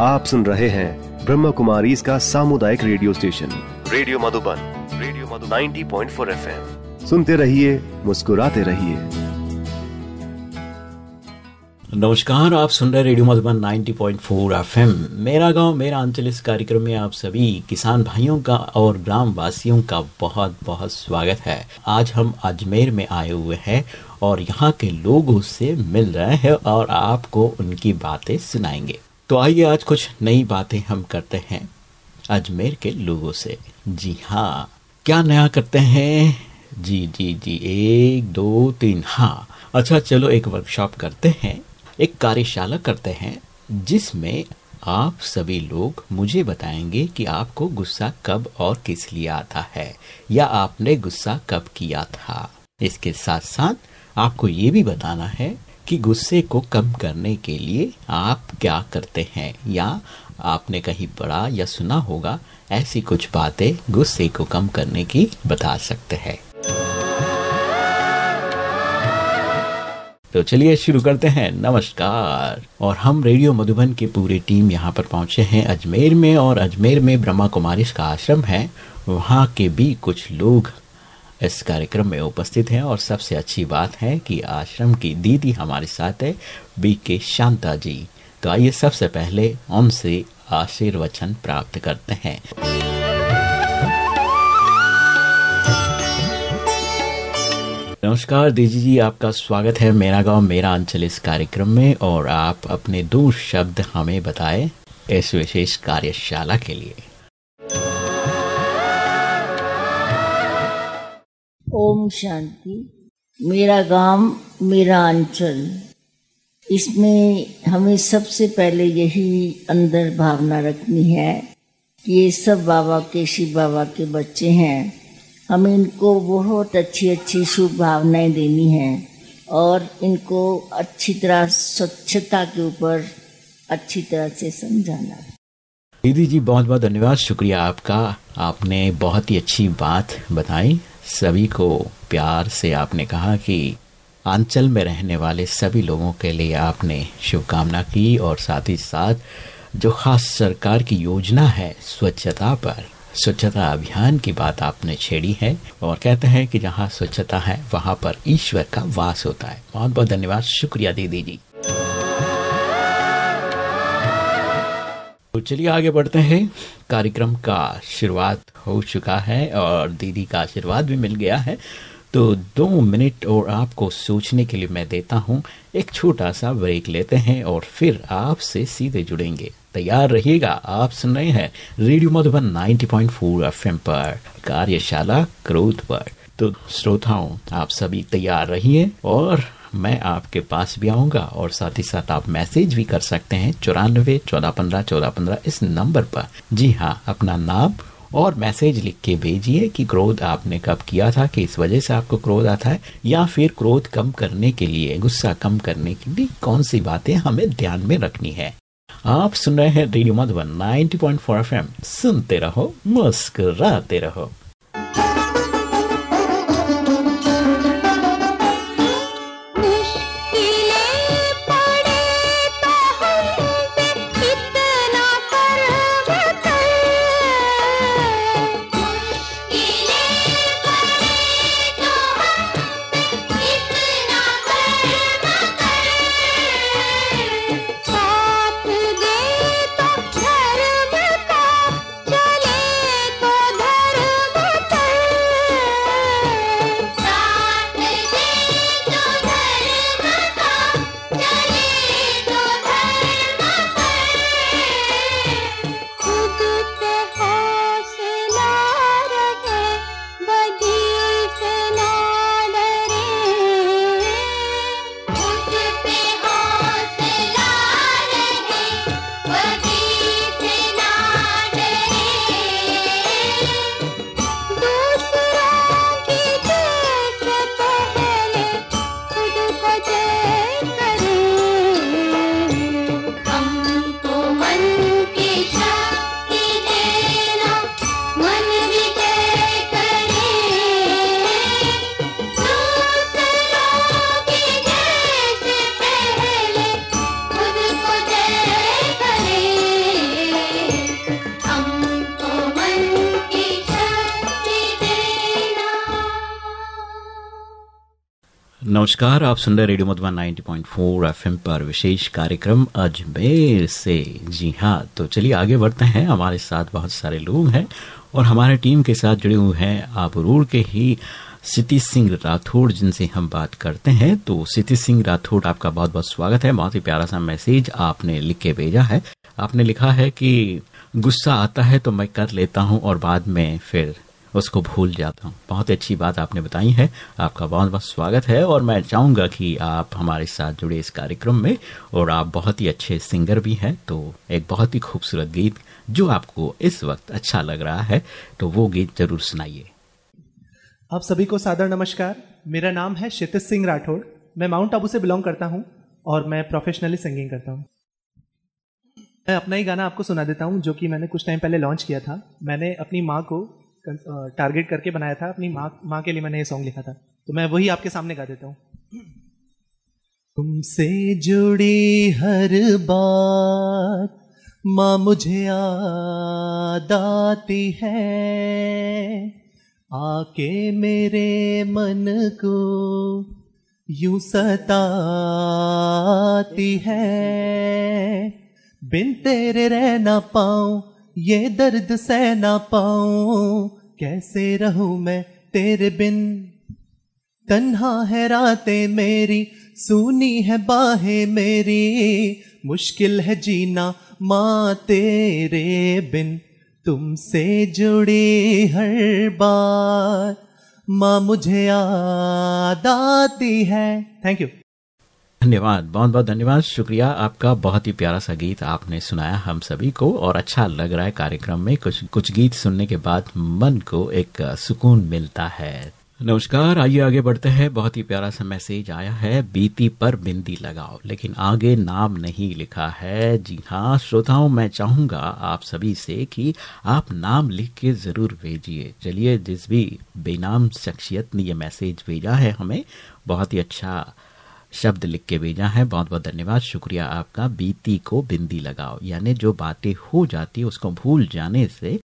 आप सुन रहे हैं ब्रह्म कुमारी इसका सामुदायिक radio station. Radio Madhuban radio Madhuban. 90.4 FM. सुनते रहिए मुस्कुराते रहिए। नमस्कार आप सुन रहे रेडियो मधुबन 90.4 एफएम। मेरा गाँव मेरा अंचल इस कार्यक्रम में आप सभी किसान भाइयों का और ग्राम वासियों का बहुत बहुत स्वागत है। आज हम अजमेर में आए हुए हैं और यहाँ के लोगों से मिल रहे हैं और आपको उनकी बातें सुनाएँगे। तो आइए आज कुछ नई बातें हम करते हैं। अजमेर के लोगों से। जी हाँ। क्या नया करते हैं? जी जी जी। एक, दो, तीन। हाँ। अच्छा चलो एक वर्कशॉप करते हैं। एक कार्यशाला करते हैं, जिसमें आप सभी लोग मुझे बताएँगे कि आपको गुस्सा कब और किस लिए आता है, या आपने गुस्सा कब किया था। इसके साथ साथ आपको ये भी बताना है कि गुस्से को कम करने के लिए आप क्या करते हैं? या आपने कहीं पढ़ा या सुना होगा, ऐसी कुछ बातें गुस्से को कम करने की बता सकते हैं। तो चलिए शुरू करते हैं। नमस्कार। और हम रेडियो मधुबन की पूरी टीम यहाँ पर पहुँचे हैं। अजमेर में और अजमेर में ब्रह्मा कुमारी का आश्रम है। वहाँ के भी कुछ लोग इस कार्यक्रम में उपस्थित हैं और सबसे अच्छी बात है कि आश्रम की दीदी हमारे साथ है बी के शांता जी। तो आइए सबसे पहले उनसे आशीर्वचन प्राप्त करते हैं। नमस्कार, दीदी जी, आपका स्वागत है मेरा गाँव, मेरा अंचल इस कार्यक्रम में और आप अपने दो शब्द हमें बताएँ इस विशेष कार्यशाला के लिए। ओम शांति। मेरा गाँव मेरा अंचल इसमें हमें सबसे पहले यही अंदर भावना रखनी है कि ये सब बाबा के, शिव बाबा के बच्चे हैं। हमें इनको बहुत अच्छी अच्छी शुभ भावनाएँ देनी है और इनको अच्छी तरह, स्वच्छता के ऊपर अच्छी तरह से समझाना। दीदी जी बहुत बहुत धन्यवाद। शुक्रिया आपका। आपने बहुत ही अच्छी बात बताई। सभी को प्यार से आपने कहा कि आंचल में रहने वाले सभी लोगों के लिए आपने शुभकामना की और साथ ही साथ जो खास सरकार की योजना है स्वच्छता पर, स्वच्छता अभियान की बात आपने छेड़ी है और कहते हैं कि जहाँ स्वच्छता है, वहाँ पर ईश्वर का वास होता है। बहुत बहुत धन्यवाद। शुक्रिया दीदी जी। तो चलिए आगे बढ़ते हैं। कार्यक्रम का शुरुआत हो चुका है और दीदी का आशीर्वाद भी मिल गया है। तो दो मिनट और आपको सोचने के लिए मैं देता हूँ। एक छोटा सा ब्रेक लेते हैं और फिर आपसे सीधे जुड़ेंगे। तैयार रहिएगा, आप सुन रहे हैं रेडियो मधुबन 90.4 एफएम पर, कार्यशाला क्रोध पर। तो श्रोताओं, आप सभी तैयार रहिए और मैं आपके पास भी आऊँगा और साथ ही साथ आप मैसेज भी कर सकते हैं चौरानवे, चौदह पंद्रह चौदह पंद्रह इस नंबर पर। जी हाँ अपना नाम और मैसेज लिख के भेजिए कि क्रोध आपने कब किया था कि इस वजह से आपको क्रोध आता है, या फिर क्रोध कम करने के लिए, गुस्सा कम करने के लिए कौन सी बातें हमें ध्यान में रखनी है। आप सुन रहे हैं रेडियो मधुबन 90.4 एफएम सुनते रहो, मुस्कुराते रहो। नमस्कार, आप सुन रहे रेडियो मधुबन 90.4 एफएम पर विशेष कार्यक्रम अजमेर से। जी हाँ तो चलिए आगे बढ़ते हैं। हमारे साथ बहुत सारे लोग हैं और हमारे टीम के साथ जुड़े हुए हैं। आप रूर के ही सिटी सिंह राठौड़, जिनसे हम बात करते हैं। तो सिति सिंह राठौड़, आपका बहुत बहुत स्वागत है। बहुत ही प्यारा सा मैसेज आपने लिख के भेजा है। आपने लिखा है कि गुस्सा आता है तो मैं कर लेता हूँ और बाद में फिर उसको भूल जाता हूँ। बहुत अच्छी बात आपने बताई है। आपका बहुत बहुत स्वागत है और मैं चाहूँगा कि आप हमारे साथ जुड़े इस कार्यक्रम में और आप बहुत ही अच्छे सिंगर भी हैं तो एक बहुत ही खूबसूरत गीत जो आपको इस वक्त अच्छा लग रहा है तो वो गीत ज़रूर सुनाइए। आप सभी को सादर नमस्कार। मेरा नाम है क्षितिज सिंह राठौड़ मैं माउंट आबू से बिलोंग करता हूँ और मैं प्रोफेशनली सिंगिंग करता हूँ। मैं अपना ही गाना आपको सुना देता हूँ, जो कि मैंने कुछ टाइम पहले लॉन्च किया था। मैंने अपनी माँ को टारगेट करके बनाया था, अपनी माँ माँ के लिए मैंने ये सॉन्ग लिखा था। तो मैं वही आपके सामने गा देता हूँ। तुमसे जुड़ी हर बात माँ मुझे याद आती है। आके मेरे मन को यूँ सताती है। बिन तेरे रह ना पाऊँ ये दर्द सह ना पाऊँ, कैसे रहूँ मैं तेरे बिन? तन्हा है रातें मेरी, सुनी है बाहें मेरी, मुश्किल है जीना माँ तेरे बिन। तुमसे जुड़ी हर बार माँ मुझे याद आती है। थैंक यू धन्यवाद, बहुत बहुत धन्यवाद। शुक्रिया, आपका बहुत ही प्यारा सा गीत आपने सुनाया हम सभी को और अच्छा लग रहा है कार्यक्रम में कुछ कुछ गीत सुनने के बाद मन को एक सुकून मिलता है। नमस्कार, आइए आगे बढ़ते हैं। बहुत ही प्यारा सा मैसेज आया है, बीती पर बिंदी लगाओ, लेकिन आगे नाम नहीं लिखा है। जी हाँ श्रोताओं, मैं चाहूँगा आप सभी से कि आप नाम लिख के ज़रूर भेजिए। चलिए, जिस भी बेनाम शख्सियत ने ये मैसेज भेजा है हमें, बहुत ही अच्छा शब्द लिख के भेजा है। बहुत बहुत धन्यवाद। शुक्रिया आपका। बीती को बिंदी लगाओ। यानी जो बातें हो जाती है, उसको भूल जाने से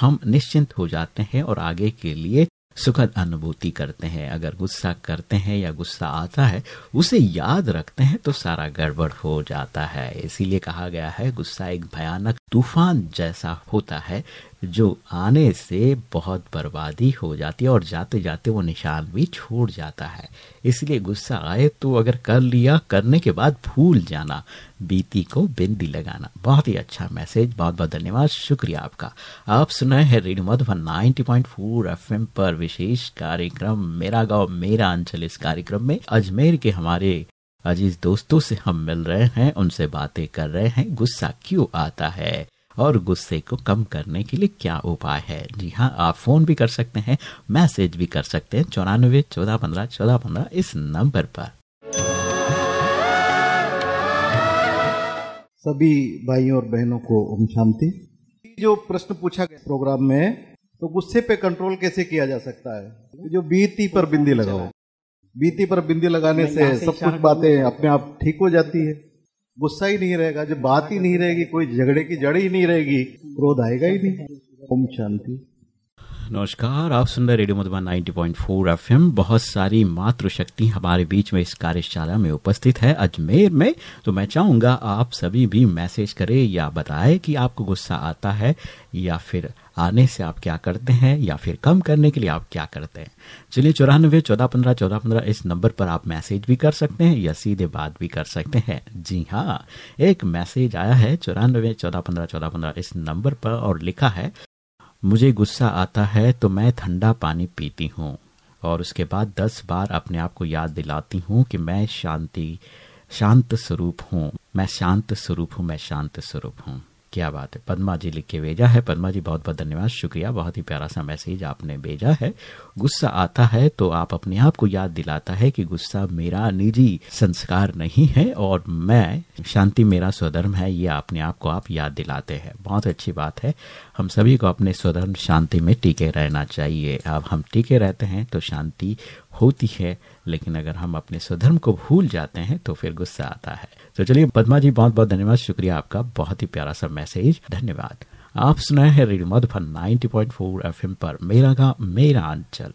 हम निश्चिंत हो जाते हैं और आगे के लिए सुखद अनुभूति करते हैं। अगर गुस्सा करते हैं या गुस्सा आता है, उसे याद रखते हैं तो सारा गड़बड़ हो जाता है। इसीलिए कहा गया है, गुस्सा एक भयानक तूफ़ान जैसा होता है। जो आने से बहुत बर्बादी हो जाती है और जाते जाते वो निशान भी छोड़ जाता है। इसलिए गुस्सा आए तो अगर कर लिया, करने के बाद भूल जाना, बीती को बिंदी लगाना। बहुत ही अच्छा मैसेज, बहुत बहुत धन्यवाद, शुक्रिया आपका। आप सुनाए हैं रेडियो मधुबन 90.4 एफएम पर विशेष कार्यक्रम, मेरा गाँव, मेरा अंचल। इस कार्यक्रम में अजमेर के हमारे अज़ीज़ दोस्तों से हम मिल रहे हैं, उनसे बातें कर रहे हैं। गुस्सा क्यों आता है? और गुस्से को कम करने के लिए क्या उपाय है? जी हाँ आप फ़ोन भी कर सकते हैं मैसेज भी कर सकते हैं चौरानवे चौदह पंद्रह चौदह पंद्रह इस नंबर पर। सभी भाइयों और बहनों को ओम शांति। जो प्रश्न पूछा गया प्रोग्राम में तो गुस्से पे कंट्रोल कैसे किया जा सकता है? जो बीती पर बिंदी लगाओ। बीती पर बिंदी लगाने से सब कुछ बातें अपने आप ठीक हो जाती है। गुस्सा ही नहीं रहेगा, जब बात ही नहीं रहेगी, कोई झगड़े की जड़ ही नहीं रहेगी, क्रोध आएगा ही नहीं। ओम शांति। नमस्कार, आप सुन रहे रेडियो मधुबन 90.4 एफएम। बहुत सारी मातृशक्ति हमारे बीच में इस कार्यशाला में उपस्थित है अजमेर में। तो मैं चाहूँगा आप सभी भी मैसेज करें या बताएँ कि आपको गुस्सा आता है या फिर आने से आप क्या करते हैं या फिर कम करने के लिए आप क्या करते हैं। चलिए चौरानबे चौदह पंद्रह चौदह पंद्रह इस नंबर पर आप मैसेज भी कर सकते हैं या सीधे बात भी कर सकते हैं। जी हाँ एक मैसेज आया है चौरानबे चौदह पंद्रह चौदह पंद्रह इस नंबर पर और लिखा है मुझे गुस्सा आता है तो मैं ठंडा पानी पीती हूँ और उसके बाद दस बार अपने आप को याद दिलाती हूँ कि मैं शांति, शांत स्वरूप हूँ। मैं शांत स्वरूप हूँ, मैं शांत स्वरूप हूँ। क्या बात है। पद्मा जी लिख के भेजा है। पद्मा जी, बहुत बहुत धन्यवाद। शुक्रिया। बहुत ही प्यारा सा मैसेज आपने भेजा है। गुस्सा आता है तो आप अपने आप को याद दिलाता है कि गुस्सा मेरा निजी संस्कार नहीं है और मैं, शांति मेरा स्वधर्म है, ये अपने आप को आप याद दिलाते हैं। बहुत अच्छी बात है। हम सभी को अपने स्वधर्म शांति में टीके रहना चाहिए। अब हम टीके रहते हैं तो शांति होती है, लेकिन अगर हम अपने स्वधर्म को भूल जाते हैं तो फिर गुस्सा आता है। तो चलिए, पदमा जी, बहुत बहुत धन्यवाद। शुक्रिया आपका। बहुत ही प्यारा सा मैसेज। धन्यवाद। आप सुनाए हैं रेडियो मधुबन 90.4 एफएम पर। मेरा गाँव, मेरा अंचल।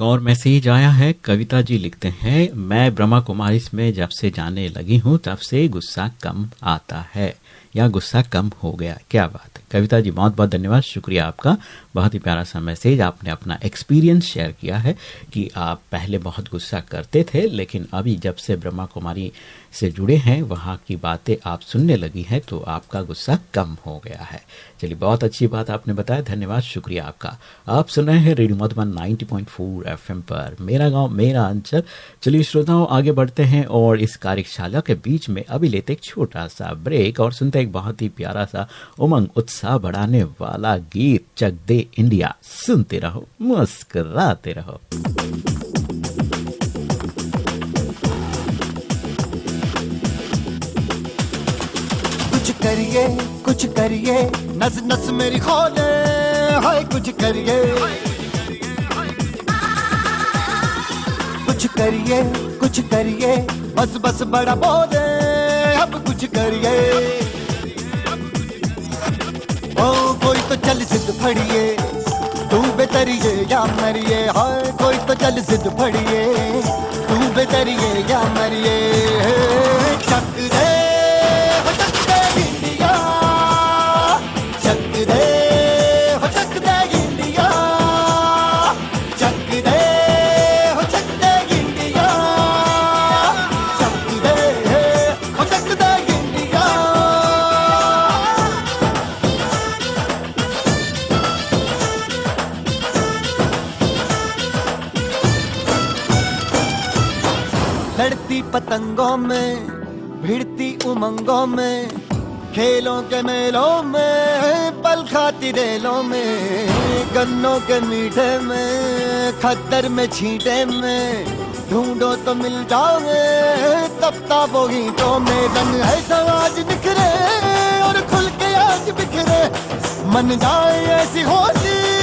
एक और मैसेज आया है, कविता जी लिखते हैं, मैं ब्रह्मा कुमारी में जब से जाने लगी हूँ, तब से गुस्सा कम आता है या गुस्सा कम हो गया, क्या बात है। कविता जी, बहुत बहुत धन्यवाद, शुक्रिया आपका, बहुत ही प्यारा सा मैसेज, आपने अपना एक्सपीरियंस शेयर किया है कि आप पहले बहुत गुस्सा करते थे, लेकिन अभी जब से ब्रह्मा कुमारी से जुड़े हैं, वहाँ की बातें आप सुनने लगी हैं तो आपका गुस्सा कम हो गया है। चलिए, बहुत अच्छी बात आपने बताया, धन्यवाद, शुक्रिया आपका। आप सुन रहे हैं रेडियो मधुबन 90.4 एफएम पर। मेरा गाँव, मेरा अंचल। चलिए, श्रोताओं, आगे बढ़ते हैं और इस कार्यशाला के बीच में अभी लेते एक छोटा सा ब्रेक और सुनते एक बहुत ही प्यारा सा उमंग, उत्साह बढ़ाने वाला गीत चक दे इंडिया। सुनते रहो, मुस्कराते रहो। करिए, कुछ करिए। नस नस मेरी खोले, हाय, कुछ करिए। कुछ करिए कुछ करिए। बस बस बड़ा बोले, अब कुछ करिए। ओ, कोई तो चल सिद्ध फड़िए, तू बेतरिए या मरिए। हाय, कोई तो चल सिद्ध फड़िए, तू बेतरिए या मरिए। चक दे। पतंगों में, भिड़ती उमंगों में, खेलों के मेलों में, पल खाती रेलों में, गन्नों के मीठे में, खद्दर में छींटे में, ढूंढो तो मिल जाओगे तब ताबो ईंटों में रंग है समाज निखरे और खुल के आज बिखरे, मन जाए ऐसी होली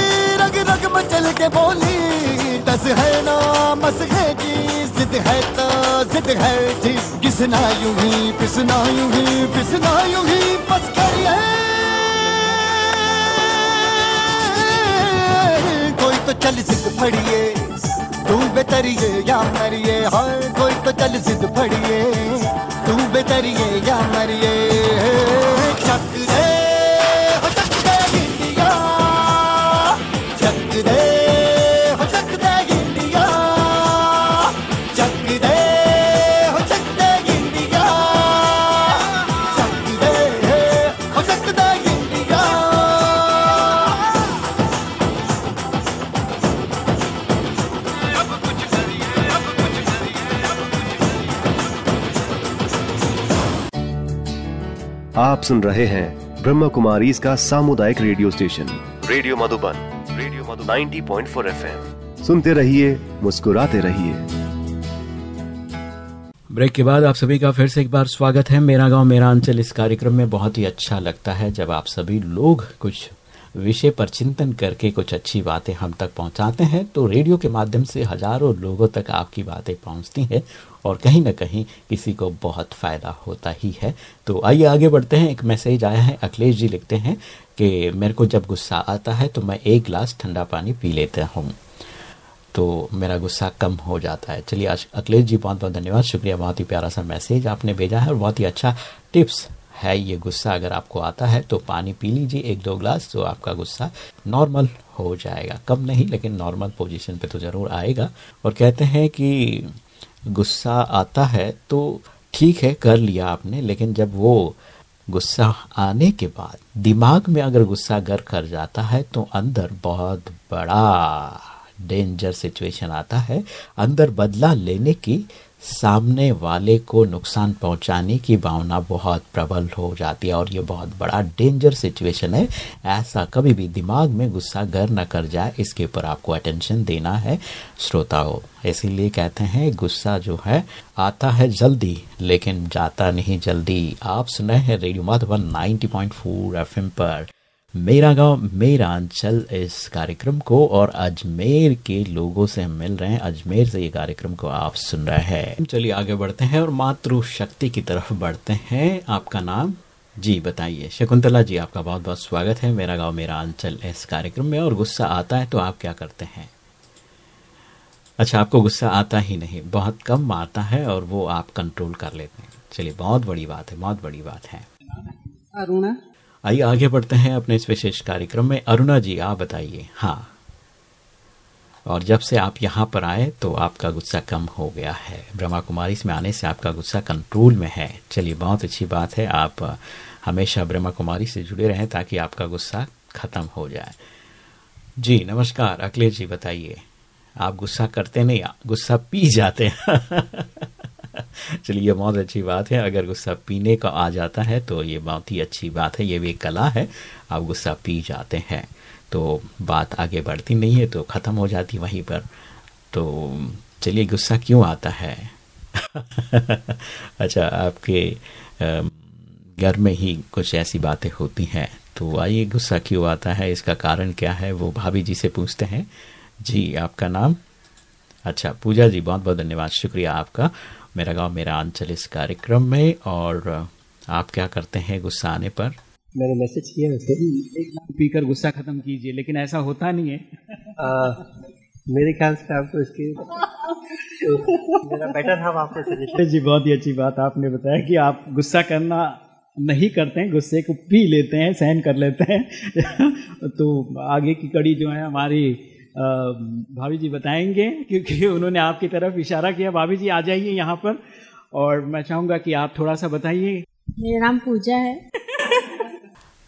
रग मचल के बोली, दस है ना, मस है जी, जिद है तो जिद है जी। किसना यूँ ही पिसना यूँ ही पिसना यूँ ही, बस करिए। कोई तो चल जिद फड़िए, तू बेतरिए या मरिए, हाय, कोई तो चल जिद फड़िए, तू बेतरिए या मरिए। आप सुन रहे हैं ब्रह्म कुमारी इसका सामुदायिक radio station. Radio Madhuban, radio Madhu 90.4 FM. सुनते रहिए, मुस्कुराते रहिए। ब्रेक के बाद आप सभी का फिर से एक बार स्वागत है। मेरा गाँव मेरा अंचल इस कार्यक्रम में बहुत ही अच्छा लगता है जब आप सभी लोग कुछ विषय पर चिंतन करके कुछ अच्छी बातें हम तक पहुंचाते हैं तो रेडियो के माध्यम से हज़ारों लोगों तक आपकी बातें पहुँचती हैं। और कहीं ना कहीं किसी को बहुत फ़ायदा होता ही है। तो आइए आगे बढ़ते हैं। एक मैसेज आया है, अखिलेश जी लिखते हैं कि मेरे को जब गुस्सा आता है तो मैं एक गिलास ठंडा पानी पी लेता हूँ। तो मेरा गुस्सा कम हो जाता है। चलिए, आज अखिलेश जी, बहुत बहुत धन्यवाद। शुक्रिया, बहुत ही प्यारा सा मैसेज आपने भेजा है और बहुत ही अच्छा टिप्स है ये गुस्सा। अगर आपको आता है तो पानी पी लीजिए, एक दो ग्लास तो आपका गुस्सा नॉर्मल हो जाएगा। कम नहीं, लेकिन नॉर्मल पोजीशन पे तो ज़रूर आएगा। और कहते हैं कि गुस्सा आता है तो ठीक है, कर लिया आपने, लेकिन जब वो गुस्सा आने के बाद, दिमाग में अगर गुस्सा घर कर जाता है तो अंदर बहुत बड़ा डेंजर सिचुएशन आता है। अंदर बदला लेने की सामने वाले को नुकसान पहुँचाने की भावना बहुत प्रबल हो जाती है और ये बहुत बड़ा डेंजर सिचुएशन है। ऐसा कभी भी दिमाग में गुस्सा घर न कर जाए, इसके ऊपर आपको अटेंशन देना है श्रोताओं इसीलिए कहते हैं, गुस्सा जो है, आता है जल्दी, लेकिन जाता नहीं जल्दी। आप सुने हैं रेडियो मधुबन 90.4 एफएम पर। मेरा गाँव, मेरा अंचल इस कार्यक्रम को और अजमेर के लोगों से हम मिल रहे हैं। अजमेर से ये कार्यक्रम को आप सुन रहे हैं। चलिए आगे बढ़ते हैं और मातृ शक्ति की तरफ़ बढ़ते हैं। आपका नाम? जी, बताइए। शकुंतला जी, आपका बहुत बहुत स्वागत है। मेरा गाँव, मेरा अंचल इस कार्यक्रम में और गुस्सा आता है तो आप क्या करते हैं? अच्छा आपको गुस्सा आता ही नहीं, बहुत कम आता है और वो आप कंट्रोल कर लेते हैं। चलिए, बहुत बड़ी बात है, बहुत बड़ी बात है। अरुणा आइए, आगे बढ़ते हैं अपने इस विशेष कार्यक्रम में। अरुणा जी, आप बताइए। हाँ। और जब से आप यहाँ पर आए तो आपका गुस्सा कम हो गया है। ब्रह्मा कुमारी में आने से आपका गुस्सा कंट्रोल में है। चलिए, बहुत अच्छी बात है। आप हमेशा ब्रह्मा कुमारी से जुड़े रहें ताकि आपका गुस्सा खत्म हो जाए। जी, नमस्कार। अखिलेश जी, बताइए। आप गुस्सा करते नहीं, गुस्सा पी जाते हैं। चलिए, बहुत अच्छी बात है। अगर गुस्सा पीने का आ जाता है तो ये बहुत ही अच्छी बात है। ये भी एक कला है, आप गुस्सा पी जाते हैं। तो बात आगे बढ़ती नहीं है तो ख़त्म हो जाती वहीं पर। तो चलिए, गुस्सा क्यों आता है? अच्छा आपके घर में ही कुछ ऐसी बातें होती हैं। तो आइए, गुस्सा क्यों आता है? इसका कारण क्या है? वो भाभी जी से पूछते हैं। जी, आपका नाम? अच्छा पूजा जी बहुत बहुत धन्यवाद। शुक्रिया आपका। मेरा गाँव मेरा अंचल इस कार्यक्रम में और आप क्या करते हैं गुस्सा आने पर? मैंने मैसेज किया वैसे एक पीकर गुस्सा खत्म कीजिए लेकिन ऐसा होता नहीं है। आ, मेरे ख्याल से आपको इसके तो मेरा बेटर हम आपको सजेशन जी बहुत ही अच्छी बात आपने बताया कि आप गुस्सा करना नहीं करते हैं गुस्से को पी लेते हैं सहन कर लेते हैं। तो आगे की कड़ी जो है हमारी भाभी जी बताएँगे क्योंकि उन्होंने आपकी तरफ़ इशारा किया। भाभी जी आ जाइए यहाँ पर और मैं चाहूँगा कि आप थोड़ा सा बताइए। मेरा नाम पूजा है।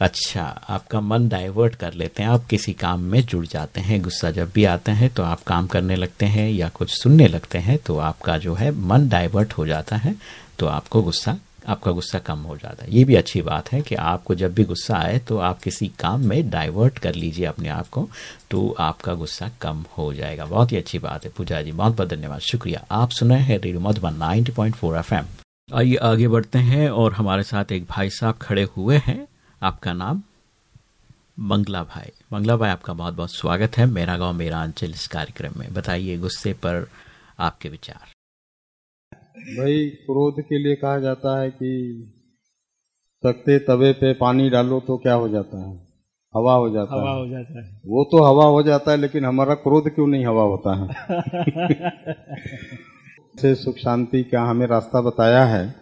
अच्छा आपका मन डाइवर्ट कर लेते हैं। आप किसी काम में जुड़ जाते हैं गुस्सा जब भी आता है तो आप काम करने लगते हैं या कुछ सुनने लगते हैं तो आपका जो है मन डाइवर्ट हो जाता है तो आपको गुस्सा आपका गुस्सा कम हो जाता है। ये भी अच्छी बात है कि आपको जब भी गुस्सा आए तो आप किसी काम में डाइवर्ट कर लीजिए अपने आप को तो आपका गुस्सा कम हो जाएगा। बहुत ही अच्छी बात है। पूजा जी बहुत बहुत धन्यवाद। शुक्रिया। आप सुने हैं radio Madhuban ninety point four F M आइए, आगे बढ़ते हैं और हमारे साथ एक भाई साहब खड़े हुए हैं। आपका नाम? मंगला भाई। मंगला भाई, आपका बहुत बहुत स्वागत है। मेरा गाँव मेरा अंचल इस कार्यक्रम में। बताइए, गुस्से पर आपके विचार। भाई क्रोध के लिए कहा जाता है कि तख्ते तवे पे पानी डालो तो क्या हो जाता है? हवा हो जाता हवा है। हो जाता है। वो तो हवा हो जाता है लेकिन हमारा क्रोध क्यों नहीं हवा होता है? से सुख शांति का हमें रास्ता बताया है?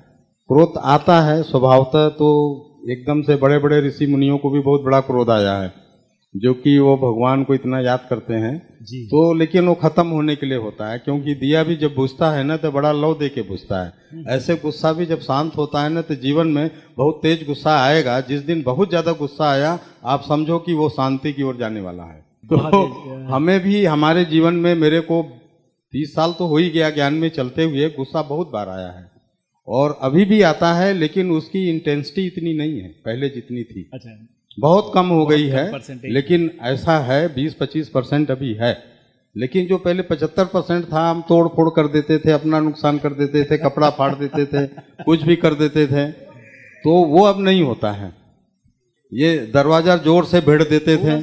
क्रोध आता है स्वभावतः तो एकदम से बड़े बड़े ऋषि मुनियों को भी बहुत बड़ा क्रोध आया है। जो कि वो भगवान को इतना याद करते हैं जी। तो लेकिन वो खत्म होने के लिए होता है क्योंकि दिया भी जब बुझता है ना तो बड़ा लव दे के बुझता है। ऐसे गुस्सा भी जब शांत होता है ना तो जीवन में बहुत तेज गुस्सा आएगा। जिस दिन बहुत ज़्यादा गुस्सा आया आप समझो कि वो शांति की ओर जाने वाला है। तो हमें भी हमारे जीवन में मेरे को तीस साल तो हो ही गया ज्ञान में चलते हुए गुस्सा बहुत बार आया है। और अभी भी आता है लेकिन उसकी इंटेंसिटी इतनी नहीं है पहले जितनी थी। अच्छा। बहुत कम हो गई है लेकिन ऐसा है 20-25 परसेंट अभी है। लेकिन जो पहले 75 परसेंट था हम तोड़ फोड़ कर देते थे अपना नुकसान कर देते थे कपड़ा फाड़ देते थे कुछ भी कर देते थे तो वो अब नहीं होता है। ये दरवाज़ा ज़ोर से भेड़ देते थे।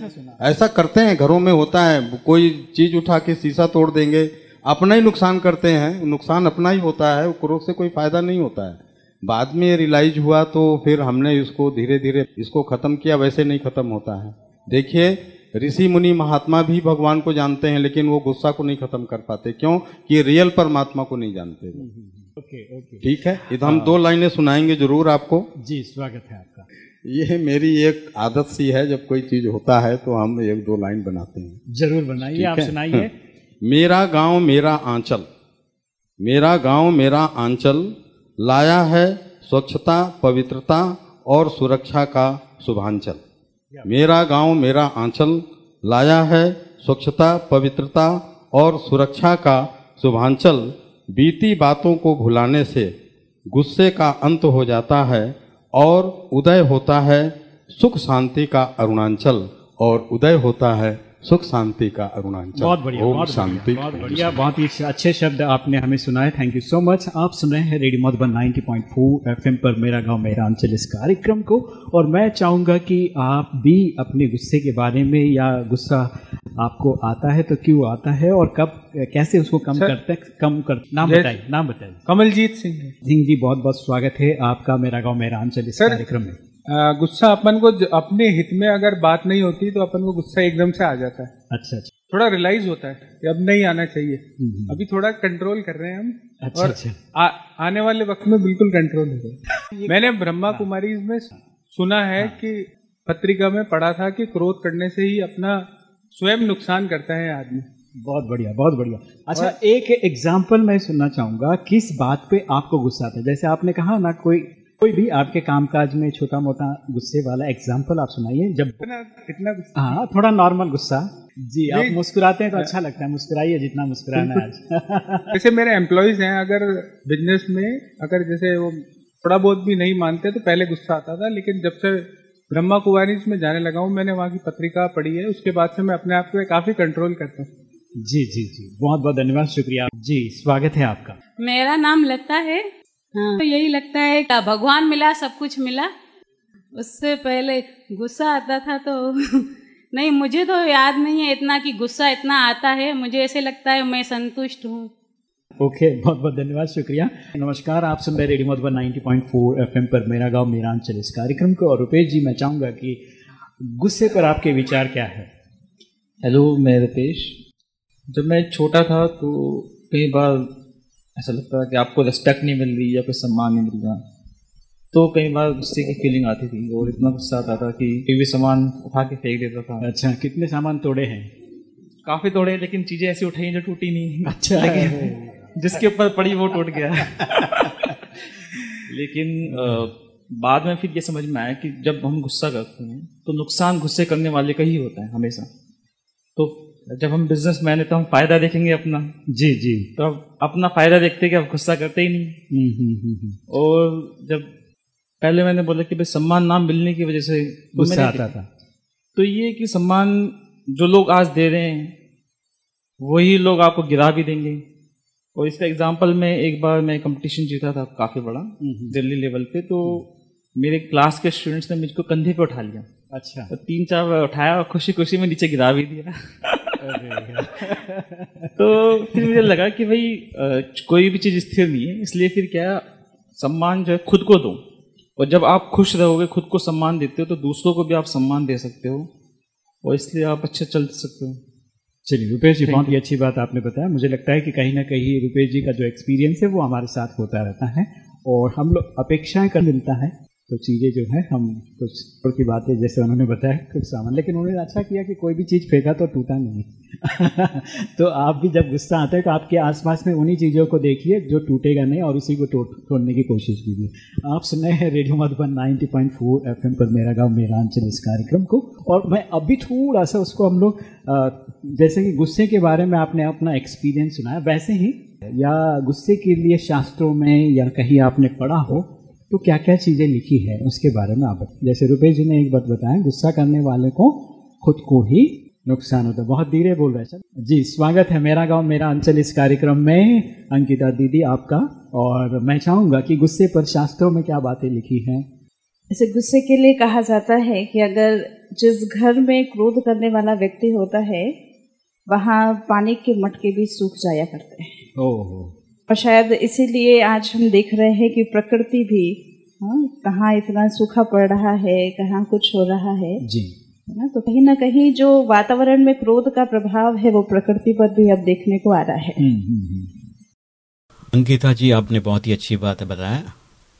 ऐसा करते हैं घरों में होता है कोई चीज़ उठा के शीशा तोड़ देंगे अपना ही नुकसान करते हैं नुकसान अपना ही होता है क्रोध से कोई फ़ायदा नहीं होता है। बाद में रियलाइज़ हुआ तो फिर हमने इसको धीरे धीरे इसको खत्म किया वैसे नहीं खत्म होता है। देखिए ऋषि मुनि महात्मा भी भगवान को जानते हैं लेकिन वो गुस्सा को नहीं खत्म कर पाते। क्यों? कि रियल परमात्मा को नहीं जानते। Okay okay. ठीक है? इधर हम दो लाइनें सुनाएँगे ज़रूर आपको। जी स्वागत है आपका। ये मेरी एक आदत सी है जब कोई चीज़ होता है तो हम एक दो लाइन बनाते हैं। ज़रूर बनाइए आप है? सुनाइए। मेरा गाँव मेरा आंचल। मेरा गाँव मेरा आंचल। लाया है स्वच्छता पवित्रता और सुरक्षा का शुभांचल। मेरा गाँव मेरा आंचल लाया है स्वच्छता पवित्रता और सुरक्षा का शुभांचल। बीती बातों को भुलाने से गुस्से का अंत हो जाता है और उदय होता है सुख शांति का अरुणांचल और उदय होता है सुख शांति का अरुणांचल। बहुत बढ़िया बहुत शांति। बढ़िया बहुत बढ़िया बहुत ही अच्छे शब्द आपने हमें सुनाए थैंक यू सो मच आप सुन रहे हैं रेडियो मधुबन 90.4 एफएम पर मेरा गाँव मेरा अंचल इस कार्यक्रम को। और मैं चाहूँगा कि आप भी अपने गुस्से के बारे में या गुस्सा आपको आता है तो क्यों आता है और कब कैसे उसको कम सर- करते कम कर नाम बताइए नाम बताइए। कमलजीत सिंह। सिंह जी बहुत बहुत स्वागत है आपका मेरा गाँव मेरा अंचल इस कार्यक्रम में। गुस्सा अपन को अपने हित में अगर बात नहीं होती तो अपन को गुस्सा एकदम से आ जाता है। अच्छा अच्छा। थोड़ा रियलाइज़ होता है कि अब नहीं आना चाहिए। अभी थोड़ा कंट्रोल कर रहे हैं हम अच्छा, और अच्छा। आ, आने वाले वक्त में बिल्कुल कंट्रोल हो गए मैंने ब्रह्मा कुमारी में सुना है कि पत्रिका में पढ़ा था कि क्रोध करने से ही अपना स्वयं नुकसान करता है आदमी। बहुत बढ़िया बहुत बढ़िया। अच्छा एक एग्ज़ाम्पल मैं सुनना चाहूँगा किस बात पे आपको गुस्सा आता है? जैसे आपने कहा ना कोई कोई भी आपके कामकाज में छोटा मोटा गुस्से वाला एग्ज़ाम्पल आप सुनाइए जब इतना इतना हाँ थोड़ा नॉर्मल गुस्सा। जी आप मुस्कुराते हैं तो अच्छा लगता है मुस्कुराइए जितना मुस्कुराना है आज। जैसे मेरे एम्प्लॉयज़ हैं अगर बिज़नेस में अगर जैसे वो थोड़ा बहुत भी नहीं मानते तो पहले गुस्सा आता था लेकिन जब से ब्रह्मा कुमारी में जाने लगा हूँ मैंने वहाँ की पत्रिका पढ़ी है उसके बाद से मैं अपने आप को काफ़ी कंट्रोल करता हूँ। जी जी जी। बहुत बहुत धन्यवाद शुक्रिया। जी स्वागत है आपका। मेरा नाम लता है। हाँ। तो यही लगता है कि भगवान मिला सब कुछ मिला। उससे पहले गुस्सा आता था तो नहीं मुझे तो याद नहीं है इतना कि गुस्सा इतना आता है। मुझे ऐसे लगता है मैं संतुष्ट हूँ। ओके okay, बहुत बहुत धन्यवाद शुक्रिया। नमस्कार आप सुन रहे रेडियो मधुबन 90.4 एफएम पर। मेरा गाँव मेरा अंचल इस कार्यक्रम को। और रुपेश जी मैं चाहूँगा कि गुस्से पर आपके विचार क्या है? हेलो मैं रुपेश। जब मैं छोटा था तो कई बार ऐसा लगता था कि आपको रिस्पेक्ट नहीं मिल रही या कोई सम्मान नहीं मिल रहा। तो कई बार गुस्से की फीलिंग आती थी और इतना गुस्सा आता था कि कोई भी सामान उठा के फेंक देता था। अच्छा कितने सामान तोड़े हैं? काफ़ी तोड़े लेकिन चीज़ें ऐसी उठाई जो टूटी नहीं अच्छा। लेकिन जिसके ऊपर पड़ी वो टूट गया। लेकिन अ, बाद में फिर ये समझ में आया कि जब हम गुस्सा करते हैं तो नुकसान गुस्से करने वाले का ही होता है हमेशा। तो जब हम बिज़नेस मैन है तो हम फ़ायदा देखेंगे अपना। जी जी। तो अब अपना फ़ायदा देखते कि अब गुस्सा करते ही नहीं। हम्म, हम्म, हम्म। और जब पहले मैंने बोला कि भाई सम्मान ना मिलने की वजह से तो गुस्सा आता था। तो ये कि सम्मान जो लोग आज दे रहे हैं वही लोग आपको गिरा भी देंगे। और इसका एग्जांपल में एक बार मैं कंपटीशन जीता था काफ़ी बड़ा दिल्ली लेवल पे तो मेरे क्लास के स्टूडेंट्स ने मुझको कंधे पे उठा लिया। अच्छा। तो तीन चार बार उठाया और खुशी खुशी में नीचे गिरा भी दिया। तो फिर मुझे लगा कि भाई कोई भी चीज़ स्थिर नहीं है इसलिए फिर क्या सम्मान जो है खुद को दो। और जब आप खुश रहोगे खुद को सम्मान देते हो तो दूसरों को भी आप सम्मान दे सकते हो और इसलिए आप अच्छे चल सकते हो। चलिए रुपेश जी बहुत ही अच्छी बात आपने बताया। मुझे लगता है कि कहीं ना कहीं रुपेश जी का जो एक्सपीरियंस है वो हमारे साथ होता रहता है और हम लोग अपेक्षाएँ कर मिलता है। तो चीज़ें जो है, हम कुछ की बातें जैसे उन्होंने बताया, कुछ सामान। लेकिन उन्होंने अच्छा किया कि कोई भी चीज़ फेंका तो टूटा नहीं। तो आप भी जब गुस्सा आता है तो आपके आसपास में उन्हीं चीज़ों को देखिए जो टूटेगा नहीं और उसी को तोड़, तोड़ने की कोशिश कीजिए। आप सुन रहे हैं रेडियो मधुबन 90.4 एफएम पर मेरा गाँव मेरा अंचल इस कार्यक्रम को। और मैं अभी थोड़ा सा उसको हम लोग जैसे कि गुस्से के बारे में आपने अपना एक्सपीरियंस सुनाया, वैसे ही, या गुस्से के लिए शास्त्रों में या कहीं आपने पढ़ा हो तो क्या क्या चीज़ें लिखी है उसके बारे में आप जैसे रुपेश जी ने एक बात बताया गुस्सा करने वाले को खुद को ही नुकसान होता है। बहुत धीरे बोल रहे हैं सर। जी स्वागत है मेरा गाँव मेरा अंचल इस कार्यक्रम में। अंकिता दीदी आपका। और मैं चाहूँगा कि गुस्से पर शास्त्रों में क्या बातें लिखी हैं। ऐसे गुस्से के लिए कहा जाता है कि अगर जिस घर में क्रोध करने वाला व्यक्ति होता है वहाँ पानी के मटके भी सूख जाया करते हैं। ओहो और शायद इसीलिए आज हम देख रहे हैं कि प्रकृति भी हाँ, कहाँ इतना सूखा पड़ रहा है कहाँ कुछ हो रहा है। जी। ना? तो कहीं ना कहीं जो वातावरण में क्रोध का प्रभाव है वो प्रकृति पर भी अब देखने को आ रहा है। अंकिता जी आपने बहुत ही अच्छी बात बताया।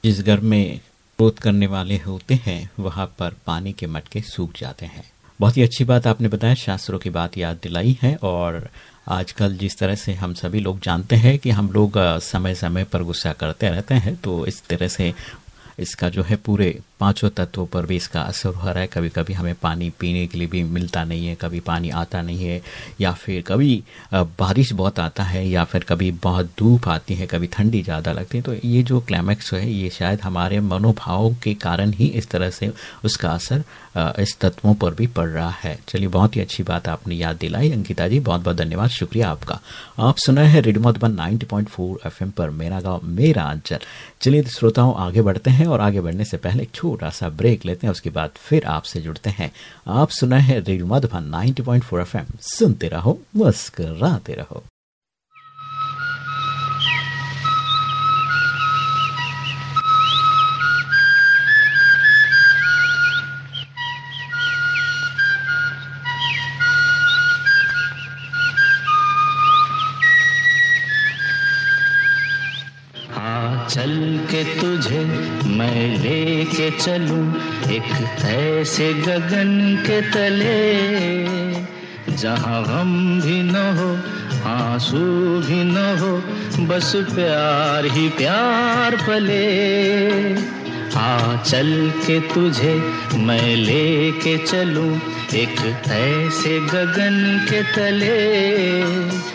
जिस घर में क्रोध करने वाले होते हैं वहाँ पर पानी के मटके सूख जाते हैं। बहुत ही अच्छी बात आपने बताया, शास्त्रों की बात याद दिलाई है और आजकल जिस तरह से हम सभी लोग जानते हैं कि हम लोग समय समय पर गुस्सा करते रहते हैं तो इस तरह से इसका जो है पूरे पाँचों तत्वों पर भी इसका असर हो रहा है। कभी कभी हमें पानी पीने के लिए भी मिलता नहीं है, कभी पानी आता नहीं है, या फिर कभी बारिश बहुत आता है, या फिर कभी बहुत धूप आती है, कभी ठंडी ज़्यादा लगती है तो ये जो क्लाइमैक्स है, ये शायद हमारे मनोभावों के कारण ही इस तरह से उसका असर इस तत्वों पर भी पड़ रहा है। चलिए, बहुत ही अच्छी बात आपने याद दिलाई। अंकिता जी, बहुत बहुत धन्यवाद। शुक्रिया आपका। आप सुना है रेडियो मधुबन 90.4 एफएम पर मेरा गाँव, मेरा अंचल। चलिए, श्रोताओं, आगे बढ़ते हैं और आगे बढ़ने से पहले एक छोटा सा ब्रेक लेते हैं, उसके बाद फिर आपसे जुड़ते हैं। आप सुना है रेडियो मधुबन 90.4 एफएम। सुनते रहो, मुस्कराते रहो। के तुझे मैं लेके चलूँ एक ऐसे गगन के तले। जहाँ गम भी न हो, आँसू भी न हो, बस प्यार ही प्यार पले। आ चल के तुझे मैं लेके चलूँ एक ऐसे गगन के तले।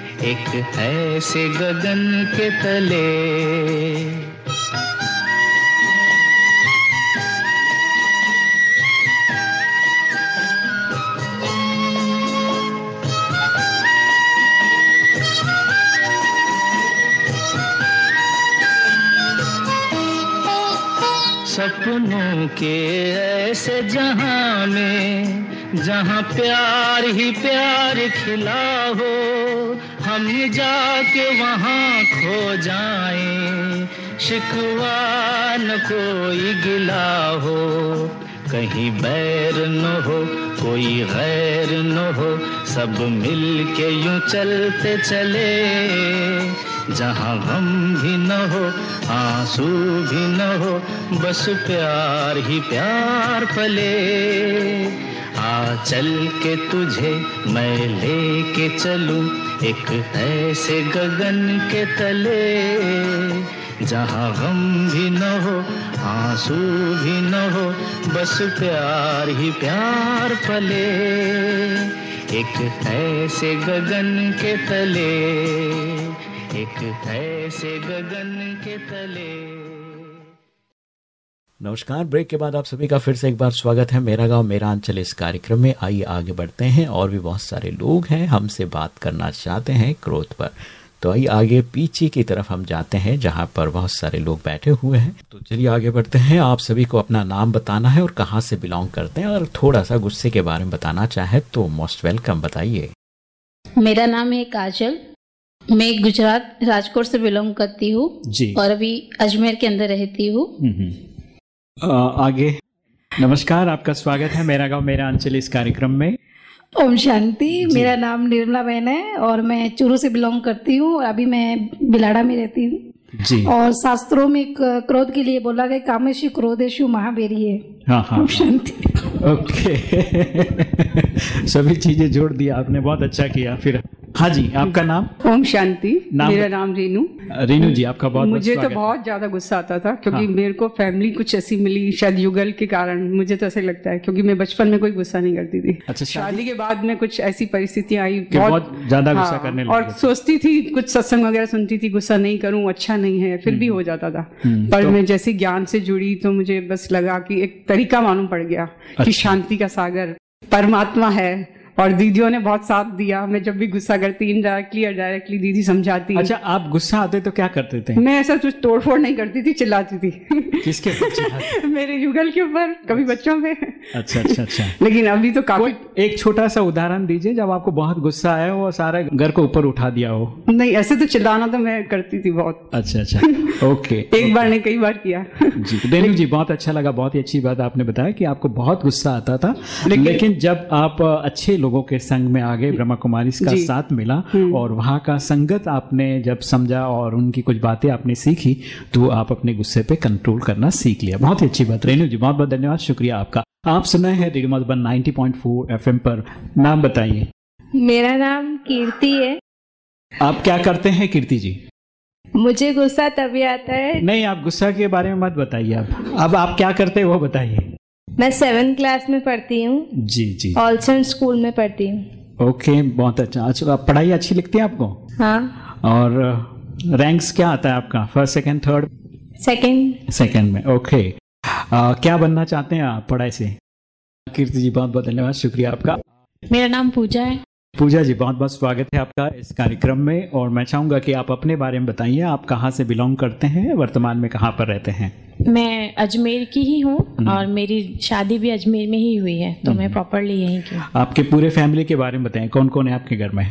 एक ऐसे गगन के तले। सपनों के ऐसे जहाँ में, जहाँ प्यार ही प्यार खिला हो। हम जाके वहाँ खो जाए। शिकवा न कोई गिला हो, कहीं बैर न हो, कोई गैर न हो, सब मिल के यूँ चलते चले। जहाँ गम भी न हो, आँसू भी न हो, बस प्यार ही प्यार पले। आ चल के तुझे मैं लेके चलूँ एक ऐसे गगन के तले। जहाँ गम भी न हो, आँसू भी न हो, बस प्यार ही प्यार पले एक ऐसे गगन के तले, एक ऐसे गगन के तले। नमस्कार। ब्रेक के बाद आप सभी का फिर से एक बार स्वागत है। मेरा गाँव मेरा अंचल इस कार्यक्रम में। आइए आगे बढ़ते हैं और भी बहुत सारे लोग हैं हमसे बात करना चाहते हैं क्रोध पर। तो आइए आगे पीछे की तरफ़ हम जाते हैं जहाँ पर बहुत सारे लोग बैठे हुए हैं। तो चलिए आगे बढ़ते हैं। आप सभी को अपना नाम बताना है और कहाँ से बिलोंग करते हैं और थोड़ा सा गुस्से के बारे में बताना चाहे तो मोस्ट वेलकम बताइए। मेरा नाम है काजल। मैं गुजरात राजकोट से बिलोंग करती हूँ और अभी अजमेर के अंदर रहती हूँ। आ, आगे। नमस्कार आपका स्वागत है मेरा गाँव मेरा अंचल इस कार्यक्रम में। ओम शांति मेरा नाम निर्मला बहन है और मैं चूरू से बिलोंग करती हूँ और अभी मैं बिलाड़ा में रहती हूँ। जी। और शास्त्रों में क्रोध के लिए बोला गया कामेशु क्रोधेशु महावेरी है। हाँ हाँ शांति ओके सभी चीज़ें जोड़ दिया आपने बहुत अच्छा किया फिर हाँ जी आपका नाम? ओम शांति नाम मेरा नाम रेनू। रेनू जी आपका बहुत मुझे तो बहुत ज़्यादा गुस्सा आता था क्योंकि हाँ। मेरे को फैमिली कुछ ऐसी मिली शायद युगल के कारण मुझे तो ऐसा लगता है क्योंकि मैं बचपन में कोई गुस्सा नहीं करती थी। अच्छा शादी के बाद में कुछ ऐसी परिस्थितियाँ आई कि बहुत ज़्यादा गुस्सा हाँ, करने और सोचती थी कुछ सत्संग वगैरह सुनती थी गुस्सा नहीं करूँ अच्छा नहीं है फिर भी हो जाता था। हम्म, पर तो- मैं जैसे ज्ञान से जुड़ी तो मुझे बस लगा की एक तरीका मालूम पड़ गया अच्छा। कि। शांति का सागर परमात्मा है और दीदियों ने बहुत साथ दिया। मैं जब भी गुस्सा करती इनडायरेक्टली या डायरेक्टली दीदी समझाती अच्छा आप गुस्सा आते तो क्या करते थे? मैं ऐसा कुछ तोड़फोड़ नहीं करती थी चिल्लाती थी। किसके मेरे युगल के ऊपर कभी बच्चों पे अच्छा अच्छा अच्छा। लेकिन अभी तो काफ़ी एक छोटा सा उदाहरण दीजिए जब आपको बहुत गुस्सा आया हो और सारे घर को ऊपर उठा दिया हो। नहीं ऐसे तो चिल्लाना तो मैं करती थी बहुत। अच्छा अच्छा। ओके एक बार नहीं कई बार किया। जी जी बहुत अच्छा लगा बहुत ही अच्छी बात आपने बताया कि आपको बहुत गुस्सा आता था। लेकिन, जब आप अच्छे लोगों के संग में आ गए ब्रह्मा कुमारी का साथ मिला और वहाँ का संगत आपने जब समझा और उनकी कुछ बातें आपने सीखी तो आप अपने गुस्से पे कंट्रोल करना सीख लिया। बहुत ही अच्छी बात रेनू जी बहुत बहुत धन्यवाद। शुक्रिया आपका। आप सुना है रेडियो मधुबन 90.4 एफएम पर। नाम बताइए। मेरा नाम कीर्ति है। आप क्या करते हैं कीर्ति जी? मुझे गुस्सा तभी आता है। नहीं आप गुस्सा के बारे में मत बताइए अब अब आप क्या करते हैं वो बताइए। मैं सेवन क्लास में पढ़ती हूँ। जी जी। ऑलसन स्कूल में पढ़ती हूँ। ओके बहुत अच्छा। अच्छा आप पढ़ाई अच्छी लगती है आपको? हाँ। और रैंक्स क्या आता है आपका? First second third second second में ओके आ, क्या बनना चाहते हैं आप पढ़ाई से? कीर्ति जी बहुत बहुत धन्यवाद शुक्रिया आपका। मेरा नाम पूजा है। पूजा जी बहुत बहुत स्वागत है आपका इस कार्यक्रम में और मैं चाहूँगा कि आप अपने बारे में बताइए आप कहाँ से बिलोंग करते हैं वर्तमान में कहाँ पर रहते हैं? मैं अजमेर की ही हूँ और मेरी शादी भी अजमेर में ही हुई है तो मैं प्रॉपरली यहीं की आपके पूरे फैमिली के बारे में बताएँ कौन कौन है आपके घर में?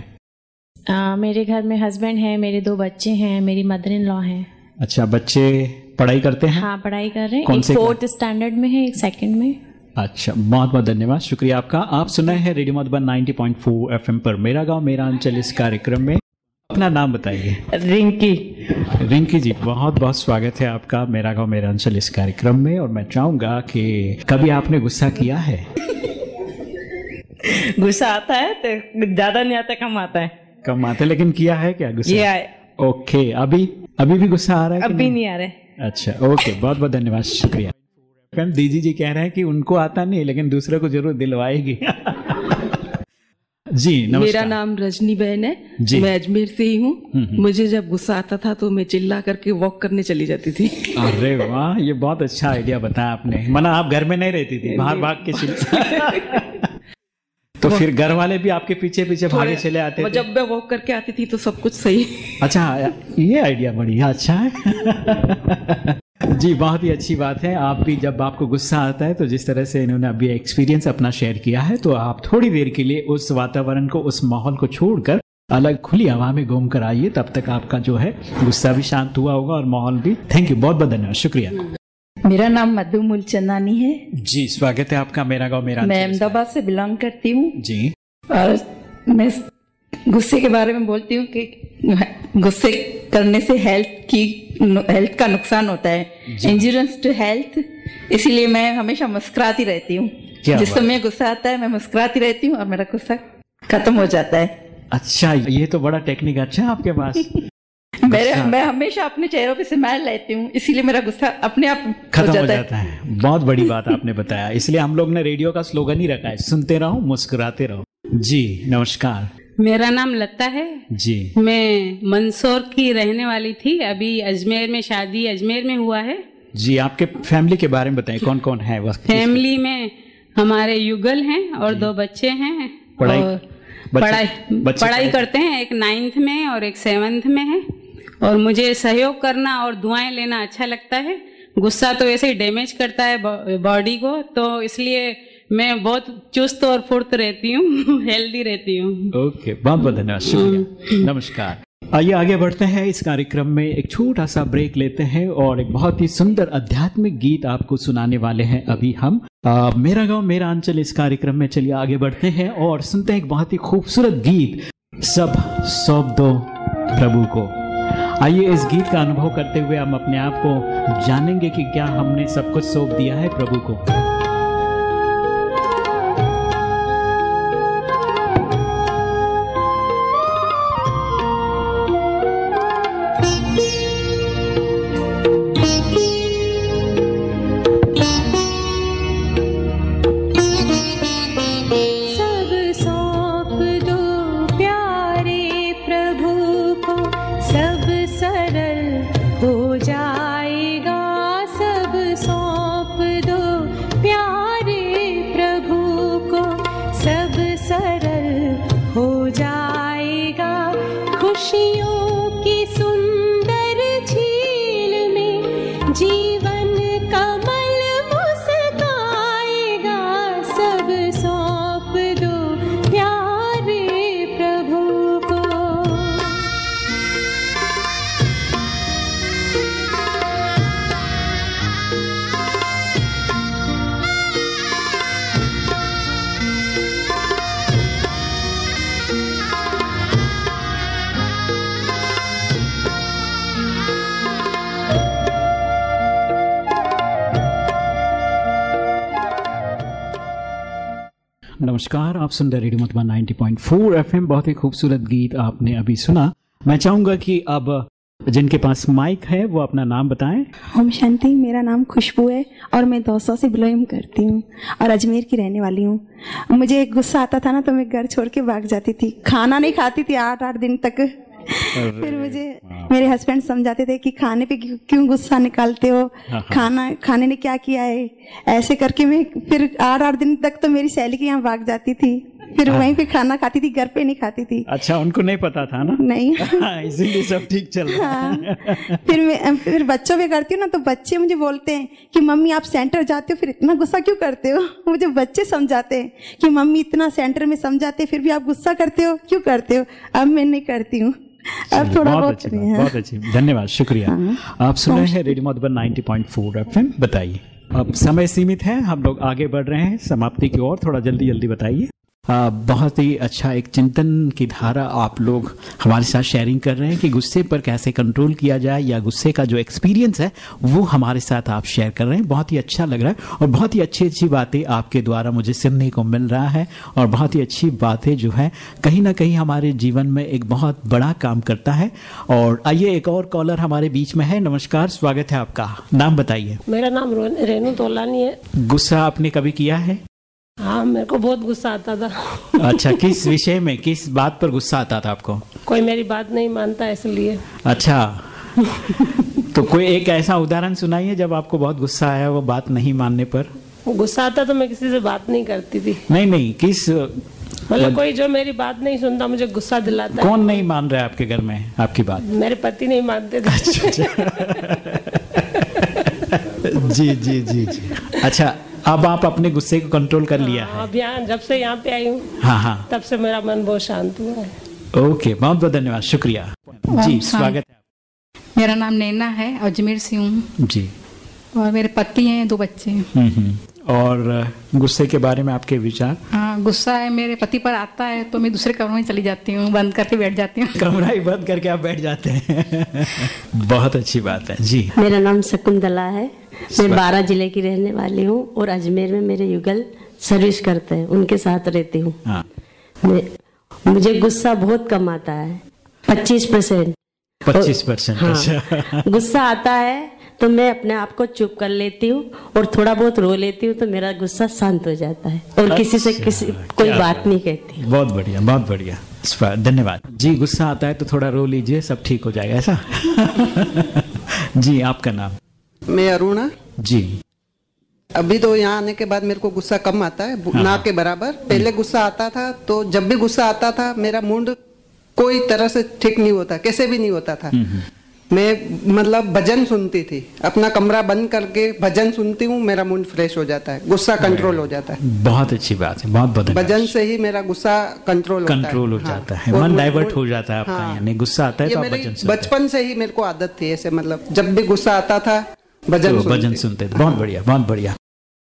आ, मेरे घर में हस्बैंड है मेरे दो बच्चे हैं मेरी मदर इन लॉ है। अच्छा बच्चे पढ़ाई करते हैं? हाँ पढ़ाई कर रहे हैं। फोर्थ स्टैंडर्ड में है एक सेकंड में। अच्छा बहुत बहुत धन्यवाद। शुक्रिया आपका। आप सुना है रेडियो मधुबन 90.4 एफएम पर मेरा गाँव मेरा अंचल इस कार्यक्रम में। अपना नाम बताइए। रिंकी। रिंकी जी बहुत बहुत स्वागत है आपका मेरा गाँव मेरा अंचल इस कार्यक्रम में। और मैं चाहूँगा कि कभी आपने गुस्सा किया है? गुस्सा आता है तो ज़्यादा नहीं आता कम आता है। कम आते लेकिन किया है क्या गुस्सा? ओके अभी अभी भी गुस्सा आ रहा है अभी नहीं? आ रहे अच्छा ओके बहुत बहुत धन्यवाद शुक्रिया। मैम दीदी जी कह रहे हैं कि उनको आता नहीं लेकिन दूसरे को ज़रूर दिलवाएगी। जी नमस्कार। मेरा नाम रजनी बहन है। जी। मैं अजमेर से ही हूँ। हम्म, हम्म। मुझे जब गुस्सा आता था तो मैं चिल्ला करके वॉक करने चली जाती थी। अरे वाह ये बहुत अच्छा आइडिया बताया आपने। मना आप घर में नहीं रहती थी बाहर भाग के चिल तो फिर घर वाले भी आपके पीछे पीछे भागे चले आते थे? जब मैं वॉक करके आती थी तो सब कुछ सही। अच्छा ये आइडिया बढ़िया अच्छा है। जी बहुत ही अच्छी बात है। आप भी जब आपको गुस्सा आता है तो जिस तरह से इन्होंने अभी एक्सपीरियंस अपना शेयर किया है तो आप थोड़ी देर के लिए उस वातावरण को उस माहौल को छोड़कर अलग खुली हवा में घूम कर आइए। तब तक आपका जो है गुस्सा भी शांत हुआ होगा और माहौल भी थैंक यू बहुत बहुत धन्यवाद। शुक्रिया। मेरा नाम मधु मूलचंदानी है। जी स्वागत है आपका। मेरा गाँव मेरा मैं अहमदाबाद से बिलोंग करती हूँ। जी। और मैं गुस्से के बारे में बोलती हूँ कि गुस्से करने से हेल्थ की हेल्थ का नुकसान होता है। इंश्योरेंस टू हेल्थ इसीलिए मैं हमेशा मुस्कुराती रहती हूँ। जिस। समय गुस्सा आता है मैं मुस्कुराती रहती हूँ और मेरा गुस्सा खत्म हो जाता है। अच्छा ये तो बड़ा टेक्निक अच्छा है आपके पास। मेरे मैं हमेशा अपने चेहरों पे स्माइल लेती हूँ इसीलिए मेरा गुस्सा अपने आप खत्म हो जाता है। बहुत बड़ी बात आपने बताया। इसलिए हम लोग ने रेडियो का स्लोगन ही रखा है सुनते रहो मुस्कुराते रहो। जी नमस्कार। मेरा नाम लता है। जी। मैं मंदसौर की रहने वाली थी। अभी अजमेर में शादी अजमेर में हुआ है। जी आपके फैमिली के बारे में बताएँ कौन कौन है? फैमिली में हमारे युगल हैं और दो बच्चे हैं पढ़ाई- पढ़ाई पढ़ाई पढ़ाई- करते हैं। एक नाइन्थ में और एक सेवन्थ में है। और मुझे सहयोग करना और दुआएँ लेना अच्छा लगता है। गुस्सा तो वैसे ही डैमेज करता है बॉडी को। तो इसलिए मैं बहुत चुस्त और फुर्त रहती हूँ हेल्दी रहती हूँ। ओके बहुत बहुत धन्यवाद शुक्रिया। नमस्कार। आइए आगे बढ़ते हैं। इस कार्यक्रम में एक छोटा सा ब्रेक लेते हैं और एक बहुत ही सुंदर आध्यात्मिक गीत आपको सुनाने वाले हैं अभी हम। आ, मेरा गाँव मेरा अंचल इस कार्यक्रम में चलिए आगे बढ़ते हैं और सुनते हैं एक बहुत ही खूबसूरत गीत सब सौंप दो प्रभु को। आइए इस गीत का अनुभव करते हुए हम अपने आप को जानेंगे कि क्या हमने सब कुछ सौंप दिया है प्रभु को। नमस्कार, आप सुन रहे रेडियो मधुबन 90.4 एफएम। बहुत ही खूबसूरत गीत आपने अभी सुना। मैं चाहूँगा कि अब जिनके पास माइक है, वो अपना नाम बताएँ। ओम शांति, मेरा नाम खुशबू है और मैं दौसा से बिलोंग करती हूँ और अजमेर की रहने वाली हूँ। मुझे गुस्सा आता था ना तो मैं घर छोड़ के भाग जाती थी। खाना नहीं खाती थी आठ आठ दिन तक। फिर मुझे मेरे हस्बैंड समझाते थे कि खाने पे क्यों गुस्सा निकालते हो हाँ। खाना खाने ने क्या किया है? ऐसे करके मैं फिर आठ आठ दिन तक तो मेरी सहेली के यहाँ भाग जाती थी। फिर हाँ। वहीं पे खाना खाती थी घर पे नहीं खाती थी। अच्छा उनको नहीं पता था ना? नहीं। इसीलिए सब ठीक चल रहा हाँ। है। फिर मैं फिर बच्चों पे करती हूँ ना तो बच्चे मुझे बोलते हैं कि मम्मी आप सेंटर जाते हो फिर इतना गुस्सा क्यों करते हो? मुझे बच्चे समझाते हैं कि मम्मी इतना सेंटर में समझाते फिर भी आप गुस्सा करते हो? क्यों करते हो? अब मैं नहीं करती हूँ। अब थोड़ा बहुत अच्छी बहुत अच्छी। धन्यवाद शुक्रिया। आप सुन रहे हैं रेडियो मधुबन 90.4 एफएम। बताइए। अब समय सीमित है हम लोग आगे बढ़ रहे हैं। समाप्ति की ओर थोड़ा जल्दी जल्दी बताइए। बहुत ही अच्छा एक चिंतन की धारा आप लोग हमारे साथ शेयरिंग कर रहे हैं कि गुस्से पर कैसे कंट्रोल किया जाए या गुस्से का जो एक्सपीरियंस है वो हमारे साथ आप शेयर कर रहे हैं। बहुत ही अच्छा लग रहा है और बहुत ही अच्छी अच्छी बातें आपके द्वारा मुझे सुनने को मिल रहा है और बहुत ही अच्छी बातें जो है कहीं ना कहीं हमारे जीवन में एक बहुत बड़ा काम करता है। और आइए एक और कॉलर हमारे बीच में है। नमस्कार स्वागत है आपका। नाम बताइए। मेरा नाम रेनू तोलानी है। गुस्सा आपने कभी किया है? हाँ मेरे को बहुत गुस्सा आता था। अच्छा किस विषय में किस बात पर गुस्सा आता था आपको? कोई मेरी बात नहीं मानता इसलिए। अच्छा तो कोई एक ऐसा उदाहरण सुनाइए जब आपको बहुत गुस्सा आया वो बात नहीं मानने पर? गुस्सा आता तो मैं किसी से बात नहीं करती थी। नहीं नहीं किस मतलब कोई जो मेरी बात नहीं सुनता मुझे गुस्सा दिलाता कौन नहीं मान रहा है आपके घर में आपकी बात? मेरे पति नहीं मानते थे। अच्छा, जी जी जी जी। अच्छा अब आप अपने गुस्से को कंट्रोल कर लिया है अब यहाँ जब से यहाँ पे आई हूँ हाँ हाँ। तब से मेरा मन बहुत शांत हुआ है। ओके बहुत बहुत धन्यवाद शुक्रिया। जी हाँ। स्वागत है मेरा नाम नैना है अजमेर से हूँ। जी। और मेरे पति हैं दो बच्चे हैं। हम्म, हम्म। और गुस्से के बारे में आपके विचार? हाँ गुस्सा है मेरे पति पर आता है तो मैं दूसरे कमरे में चली जाती हूँ बंद करके बैठ जाती हूँ। कमरा ही बंद करके आप बैठ जाते हैं। बहुत अच्छी बात है जी। मेरा नाम शकुंतला है मैं बारह ज़िले की रहने वाली हूँ और अजमेर में मेरे युगल सर्विस करते हैं उनके साथ रहती हूँ। हाँ। मुझे गुस्सा बहुत कम आता है पच्चीस परसेंट। 25% हाँ। अच्छा। गुस्सा आता है तो मैं अपने आप को चुप कर लेती हूँ और थोड़ा बहुत रो लेती हूँ तो मेरा गुस्सा शांत हो जाता है और किसी से अच्छा, किसी कोई बात नहीं कहती। बहुत बढ़िया बहुत बढ़िया। धन्यवाद। जी गुस्सा आता है तो थोड़ा रो लीजिए सब ठीक हो जाएगा ऐसा? जी आपका नाम? मैं अरुणा जी। अभी तो यहाँ आने के बाद मेरे को गुस्सा कम आता है हाँ, ना हाँ। के बराबर। पहले गुस्सा आता था तो जब भी गुस्सा आता था मेरा मूड कोई तरह से ठीक नहीं होता कैसे भी नहीं होता था। मैं मतलब भजन सुनती थी। अपना कमरा बंद करके भजन सुनती हूँ मेरा मूड फ्रेश हो जाता है गुस्सा कंट्रोल हो जाता है। बहुत अच्छी बात है बहुत बहुत भजन से ही मेरा गुस्सा कंट्रोल कंट्रोल हो। हाँ। जाता है मन डाइवर्ट हो जाता है आपका हाँ। यानी गुस्सा आता है तो भजन बचपन से ही मेरे को आदत थी ऐसे मतलब जब भी गुस्सा आता था भजन तो भजन सुनते थे बहुत बढ़िया बहुत बढ़िया।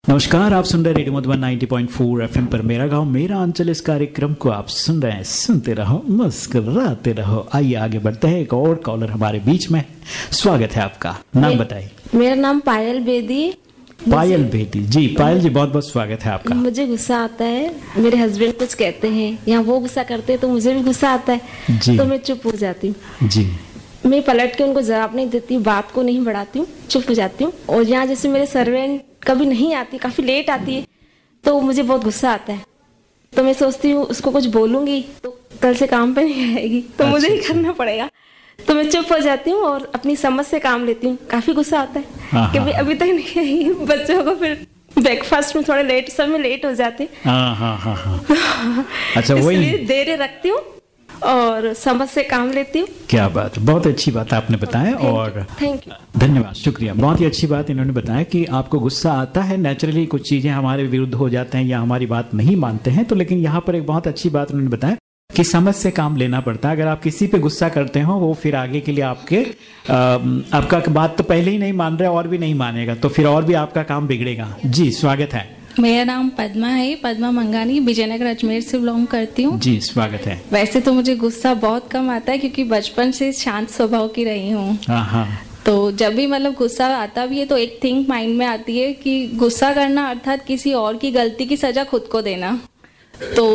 नमस्कार आप सुन रहे रेडियो मधुबन 90.4 एफएम पर मेरा गाँव मेरा अंचल इस कार्यक्रम को आप सुन रहे हैं। सुनते रहो मुस्कुराते रहो। आइए आगे बढ़ते हैं। एक और कॉलर हमारे बीच में। स्वागत है आपका। नाम बताइए। मेरा नाम पायल बेदी। पायल बेटी जी पायल जी बहुत बहुत स्वागत है आपका। मुझे गुस्सा आता है। मेरे हस्बैंड कुछ कहते हैं या वो गुस्सा करते हैं तो मुझे भी गुस्सा आता है। जी। तो मैं चुप हो जाती हूँ। जी। मैं पलट के उनको जवाब नहीं देती बात को नहीं बढ़ाती हूँ चुप हो जाती हूँ। और यहाँ जैसे मेरे सर्वेंट कभी नहीं आती काफ़ी लेट आती है तो मुझे बहुत गुस्सा आता है। तो मैं सोचती हूँ उसको कुछ बोलूँगी तो कल से काम पे नहीं आएगी तो मुझे ही करना पड़ेगा। तो मैं चुप हो जाती हूँ और अपनी समझ से काम लेती हूँ। काफ़ी गुस्सा आता हाँ, कि भाई अभी तक नहीं आई बच्चों को फिर ब्रेकफास्ट में थोड़े लेट सब में लेट हो जाते। हाँ हाँ हाँ हाँ अच्छा वही देर रखती हूँ और समझ से काम लेती हूँ। क्या बात बहुत अच्छी बात आपने बताया और थैंक यू धन्यवाद शुक्रिया। बहुत ही अच्छी बात इन्होंने बताया कि आपको गुस्सा आता है नेचुरली कुछ चीज़ें हमारे विरुद्ध हो जाते हैं या हमारी बात नहीं मानते हैं तो लेकिन यहाँ पर एक बहुत अच्छी बात उन्होंने बताया कि समझ से काम लेना पड़ता है। अगर आप किसी पे गुस्सा करते हो वो फिर आगे के लिए आपके अ, आपका बात तो पहले ही नहीं मान रहे और भी नहीं मानेगा तो फिर और भी आपका काम बिगड़ेगा। जी स्वागत है। मेरा नाम पद्मा है पद्मा मंगानी विजयनगर अजमेर से बिलोंग करती हूँ। जी स्वागत है। वैसे तो मुझे गुस्सा बहुत कम आता है क्योंकि बचपन से शांत स्वभाव की रही हूँ। हाँ हाँ। तो जब भी मतलब गुस्सा आता भी है तो एक थिंक माइंड में आती है कि गुस्सा करना अर्थात किसी और की गलती की सजा खुद को देना। तो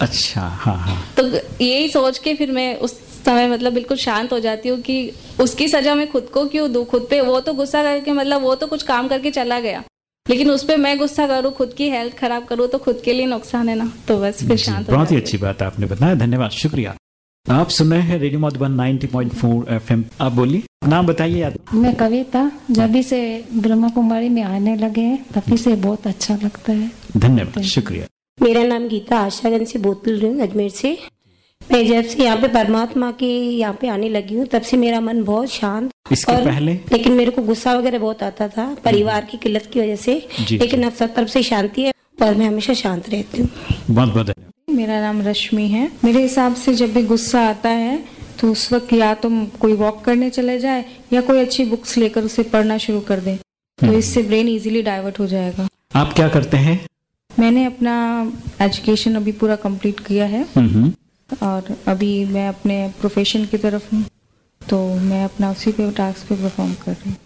अच्छा हाँ हाँ। तो यही सोच के फिर मैं उस समय मतलब बिल्कुल शांत हो जाती हूँ कि उसकी सजा मैं खुद को क्यों दूँ? खुद पे वो तो गुस्सा करके मतलब वो तो कुछ काम करके चला गया। लेकिन उस पर मैं गुस्सा करूँ खुद की हेल्थ खराब करूँ तो खुद के लिए नुकसान है ना? तो बस फिर शांत बहुत ही अच्छी बात आपने बताया धन्यवाद शुक्रिया। आप सुन रहे हैं रेडियो मधुबन 90.4 एफएम आप बोलिए नाम बताइए याद। मैं कविता जब से ब्रह्मा कुमारी में आने लगे हैं तभी से बहुत अच्छा लगता है। धन्यवाद शुक्रिया। मेरा नाम गीता आशागंज से बोतल रही हूँ अजमेर से। मैं जब से यहाँ पे परमात्मा के यहाँ पे आने लगी हूँ तब से मेरा मन बहुत शांत इसके पहले? लेकिन मेरे को गुस्सा वगैरह बहुत आता था परिवार की किल्लत की वजह से। लेकिन अब सब तरफ़ से शांति है और मैं हमेशा शांत रहती हूँ। बहुत बहुत धन्यवाद। मेरा नाम रश्मि है। मेरे हिसाब से जब भी गुस्सा आता है तो उस वक्त या तो कोई वॉक करने चले जाए या कोई अच्छी बुक्स लेकर उसे पढ़ना शुरू कर दे तो इससे ब्रेन इजीली डाइवर्ट हो जाएगा। आप क्या करते हैं? मैंने अपना एजुकेशन अभी पूरा कंप्लीट किया है। हम्म, हम्म। और अभी मैं अपने प्रोफेशन की तरफ़ हूँ तो मैं अपना उसी पे टास्क पे परफॉर्म कर रही हूँ।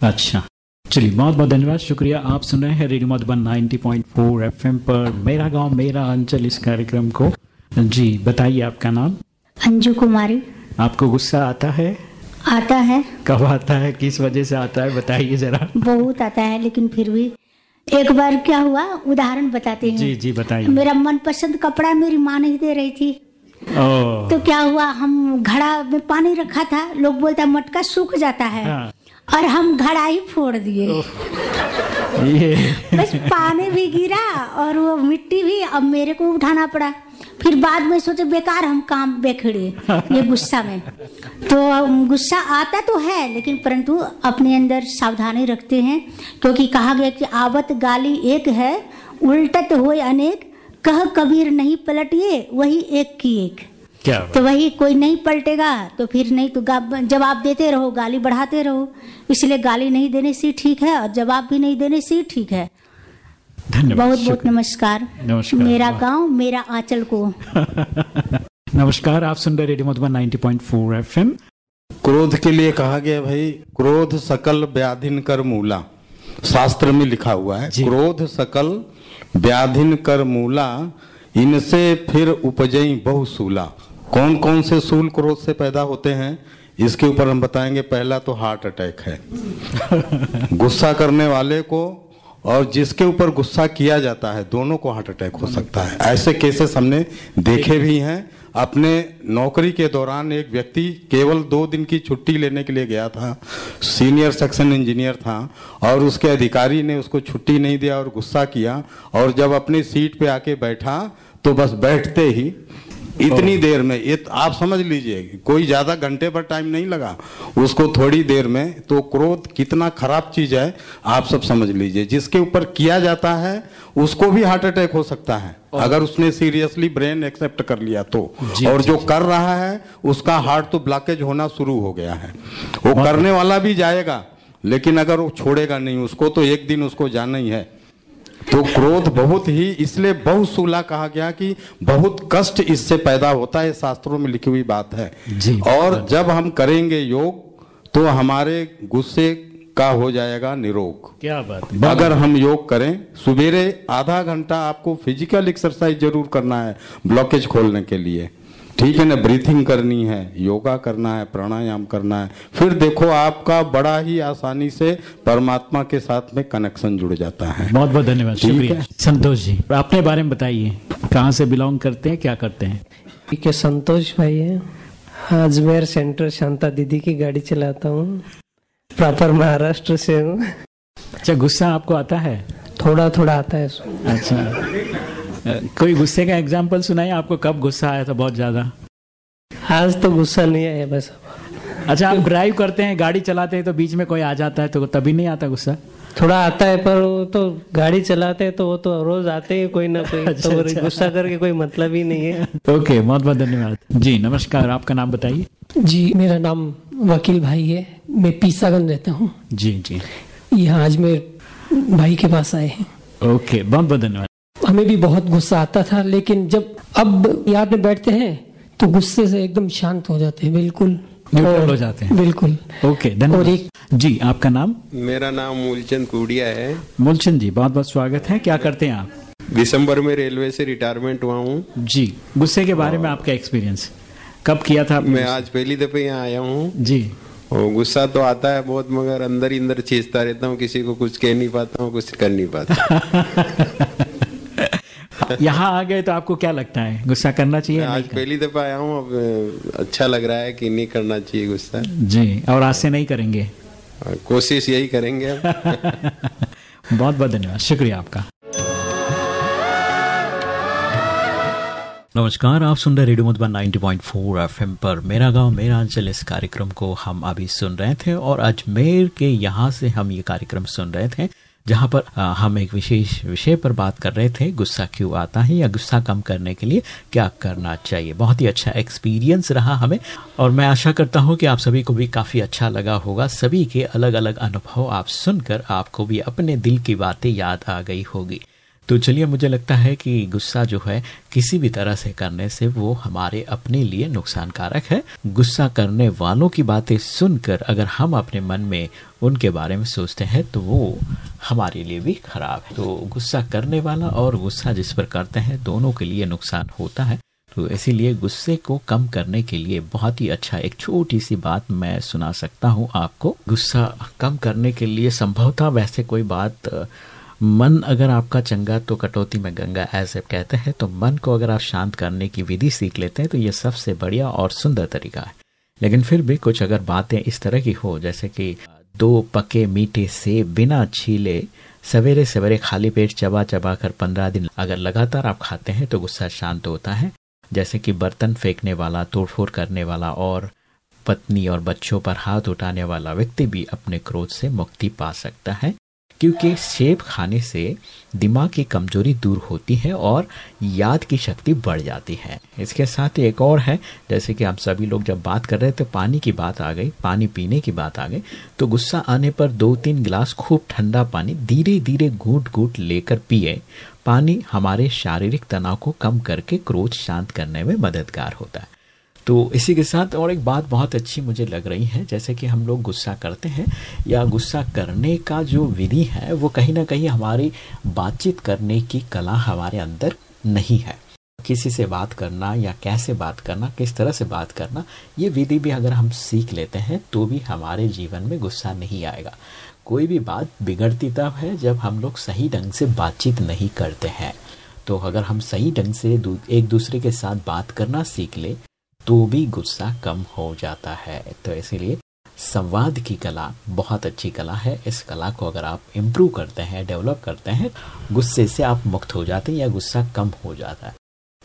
अच्छा। चलिए बहुत बहुत धन्यवाद। शुक्रिया। आप सुन रहे हैं रेडियो मधुबन 90.4 एफएम पर मेरा गाँव मेरा अंचल इस कार्यक्रम को। जी बताइए आपका नाम? अंजू कुमारी। आपको गुस्सा आता है? आता है। कब आता है? किस वजह से आता है? बताइए जरा। बहुत आता है लेकिन फिर भी एक बार क्या हुआ? उदाहरण बताते जी हैं। जी जी बताइए। मेरा मनपसंद कपड़ा मेरी माँ नहीं दे रही थी। तो क्या हुआ हम घड़ा में पानी रखा था लोग बोलता है मटका सूख जाता है। हाँ। और हम घड़ा ही फोड़ दिए। बस पानी भी गिरा और वो मिट्टी भी अब मेरे को उठाना पड़ा। फिर बाद में सोचे बेकार हम काम बेखड़े ये गुस्सा में। तो गुस्सा आता तो है लेकिन परंतु अपने अंदर सावधानी रखते हैं क्योंकि कहा गया कि आवत गाली एक है उल्टत होए अनेक कह कबीर नहीं पलटिए वही एक की एक। क्या तो वही कोई नहीं पलटेगा तो फिर नहीं तो जवाब देते रहो गाली बढ़ाते रहो। इसलिए गाली नहीं देने से ठीक है और जवाब भी नहीं देने से ठीक है। बहुत बहुत नमस्कार। नमस्कार, मेरा। गाँव मेरा आंचल को। नमस्कार आप सुन रहे रेडियो मधुबन 90.4 एफएम। क्रोध के लिए कहा गया भाई क्रोध सकल व्याधिन कर मूला। शास्त्र में लिखा हुआ है क्रोध सकल व्याधिन कर मूला इनसे फिर उपजई बहुसूला कौन कौन से सूल क्रोध से पैदा होते हैं? इसके ऊपर हम बताएँगे पहला तो हार्ट अटैक है। गुस्सा करने वाले को और जिसके ऊपर गुस्सा किया जाता है, दोनों को हार्ट अटैक हो सकता है। ऐसे केसेस हमने देखे भी हैं। अपने नौकरी के दौरान एक व्यक्ति केवल दो दिन की छुट्टी लेने के लिए गया था, सीनियर सेक्शन इंजीनियर था, और उसके अधिकारी ने उसको छुट्टी नहीं दिया और गुस्सा किया, और जब अपनी सीट पे आके बैठा तो बस बैठते ही इतनी देर में ये आप समझ लीजिए कोई ज़्यादा घंटे पर टाइम नहीं लगा उसको थोड़ी देर में तो क्रोध कितना खराब चीज़ है आप सब समझ लीजिए। जिसके ऊपर किया जाता है उसको भी हार्ट अटैक हो सकता है अगर उसने सीरियसली ब्रेन एक्सेप्ट कर लिया तो। जी, और जी, जो जी। कर रहा है उसका हार्ट तो ब्लॉकेज होना शुरू हो गया है। वो करने वाला भी जाएगा लेकिन अगर वो छोड़ेगा नहीं उसको तो एक दिन उसको जाना ही है। तो क्रोध बहुत ही इसलिए बहुत सूला कहा गया कि बहुत कष्ट इससे पैदा होता है शास्त्रों में लिखी हुई बात है। जी। और जब हम करेंगे योग तो हमारे गुस्से का हो जाएगा निरोग। क्या बात अगर हम योग करें सुबेरे आधा घंटा आपको फ़िज़िकल एक्सरसाइज ज़रूर करना है ब्लॉकेज खोलने के लिए। ठीक है ना ब्रीथिंग करनी है योगा करना है प्राणायाम करना है फिर देखो आपका बड़ा ही आसानी से परमात्मा के साथ में कनेक्शन जुड़ जाता है। बहुत बहुत धन्यवाद शुक्रिया। संतोष जी अपने बारे में बताइए कहाँ से बिलोंग करते हैं क्या करते हैं? ठीक है संतोष भाई है। अजमेर सेंटर शांता दीदी की गाड़ी चलाता हूँ। प्रॉपर महाराष्ट्र से हूँ। अच्छा गुस्सा आपको आता है? थोड़ा थोड़ा आता है। अच्छा। कोई गुस्से का एग्ज़ाम्पल सुनाइए आपको कब गुस्सा आया था बहुत ज़्यादा? आज तो गुस्सा नहीं आया बस। अच्छा आप ड्राइव करते हैं गाड़ी चलाते हैं तो बीच में कोई आ जाता है तो तभी नहीं आता गुस्सा? थोड़ा आता है पर वो तो गाड़ी चलाते हैं तो वो तो रोज आते हैं कोई ना कोई। अच्छा, तो अच्छा। गुस्सा करके कोई मतलब ही नहीं है। ओके बहुत बहुत धन्यवाद। जी नमस्कार आपका नाम बताइए। जी मेरा नाम वकील भाई है। मैं पीसागंज रहता हूँ। जी जी। यहाँ आज मेरे भाई के पास आए हैं। ओके बहुत बहुत धन्यवाद। हमें भी बहुत गुस्सा आता था लेकिन जब अब याद में बैठते हैं तो गुस्से से एकदम शांत हो जाते हैं बिल्कुल। न्यूट्रल हो जाते हैं। बिल्कुल। ओके धन्यवाद। जी आपका नाम? मेरा नाम मूलचंद कुडिया है। मूलचंद जी बहुत बहुत स्वागत है। क्या करते हैं आप? दिसंबर में रेलवे से रिटायरमेंट हुआ हूँ। जी गुस्से के बारे में आपका एक्सपीरियंस कब किया था मैं आज पहली दफे यहाँ आया हूँ। जी। और गुस्सा तो आता है बहुत मगर अंदर ही अंदर चीजता रहता हूँ किसी को कुछ कह नहीं पाता हूँ कुछ कर नहीं पाता। यहाँ आ गए तो आपको क्या लगता है? गुस्सा करना चाहिए आज नहीं पहली दफ़ा आया हूँ अब अच्छा लग रहा है कि नहीं करना चाहिए गुस्सा। जी और आज से नहीं करेंगे। कोशिश यही करेंगे बहुत बहुत धन्यवाद शुक्रिया आपका। नमस्कार आप सुन रहे रेडियो मधुबन 90.4 एफएम पर। मेरा गाँव मेरा अंचल इस कार्यक्रम को हम अभी सुन रहे थे और अजमेर के यहाँ से हम ये कार्यक्रम सुन रहे थे। जहाँ पर हम एक विशेष विषय पर बात कर रहे थे, गुस्सा क्यों आता है या गुस्सा कम करने के लिए क्या करना चाहिए। बहुत ही अच्छा एक्सपीरियंस रहा हमें, और मैं आशा करता हूँ कि आप सभी को भी काफ़ी अच्छा लगा होगा। सभी के अलग अलग अनुभव आप सुनकर आपको भी अपने दिल की बातें याद आ गई होगी। तो चलिए, मुझे लगता है कि गुस्सा जो है किसी भी तरह से करने से वो हमारे अपने लिए नुकसानकारक है। गुस्सा करने वालों की बातें सुनकर अगर हम अपने मन में उनके बारे में सोचते हैं तो वो हमारे लिए भी खराब है। तो गुस्सा करने वाला और गुस्सा जिस पर करते हैं, दोनों के लिए नुकसान होता है। तो इसीलिए गुस्से को कम करने के लिए बहुत ही अच्छा एक छोटी सी बात मैं सुना सकता हूँ आपको। गुस्सा कम करने के लिए संभवतः वैसे कोई बात मन अगर आपका चंगा तो कटौती में गंगा ऐसे कहते हैं तो मन को अगर आप शांत करने की विधि सीख लेते हैं तो ये सबसे बढ़िया और सुंदर तरीका है। लेकिन फिर भी कुछ अगर बातें इस तरह की हो, जैसे कि दो पके मीठे से बिना छीले सवेरे सवेरे खाली पेट चबा चबा कर पंद्रह दिन अगर लगातार आप खाते हैं तो गुस्सा शांत होता है। जैसे कि बर्तन फेंकने वाला, तोड़फोड़ करने वाला और पत्नी और बच्चों पर हाथ उठाने वाला व्यक्ति भी अपने क्रोध से मुक्ति पा सकता है। क्योंकि सेब खाने से दिमाग की कमज़ोरी दूर होती है और याद की शक्ति बढ़ जाती है। इसके साथ ही एक और है, जैसे कि हम सभी लोग जब बात कर रहे थे, पानी की बात आ गई, पानी पीने की बात आ गई तो गुस्सा आने पर दो तीन गिलास खूब ठंडा पानी धीरे धीरे घूट घूट लेकर पिए। पानी हमारे शारीरिक तनाव को कम करके क्रोध शांत करने में मददगार होता है। तो इसी के साथ और एक बात बहुत अच्छी मुझे लग रही है, जैसे कि हम लोग गुस्सा करते हैं या गुस्सा करने का जो विधि है, वो कहीं ना कहीं हमारी बातचीत करने की कला हमारे अंदर नहीं है। किसी से बात करना या कैसे बात करना, किस तरह से बात करना, ये विधि भी अगर हम सीख लेते हैं तो भी हमारे जीवन में गुस्सा नहीं आएगा। कोई भी बात बिगड़ती तब है जब हम लोग सही ढंग से बातचीत नहीं करते हैं। तो अगर हम सही ढंग से एक दूसरे के साथ बात करना सीख ले तो भी गुस्सा कम हो जाता है। तो इसीलिए संवाद की कला बहुत अच्छी कला है। इस कला को अगर आप इम्प्रूव करते हैं डेवलप करते हैं, गुस्से से आप मुक्त हो जाते हैं या गुस्सा कम हो जाता है।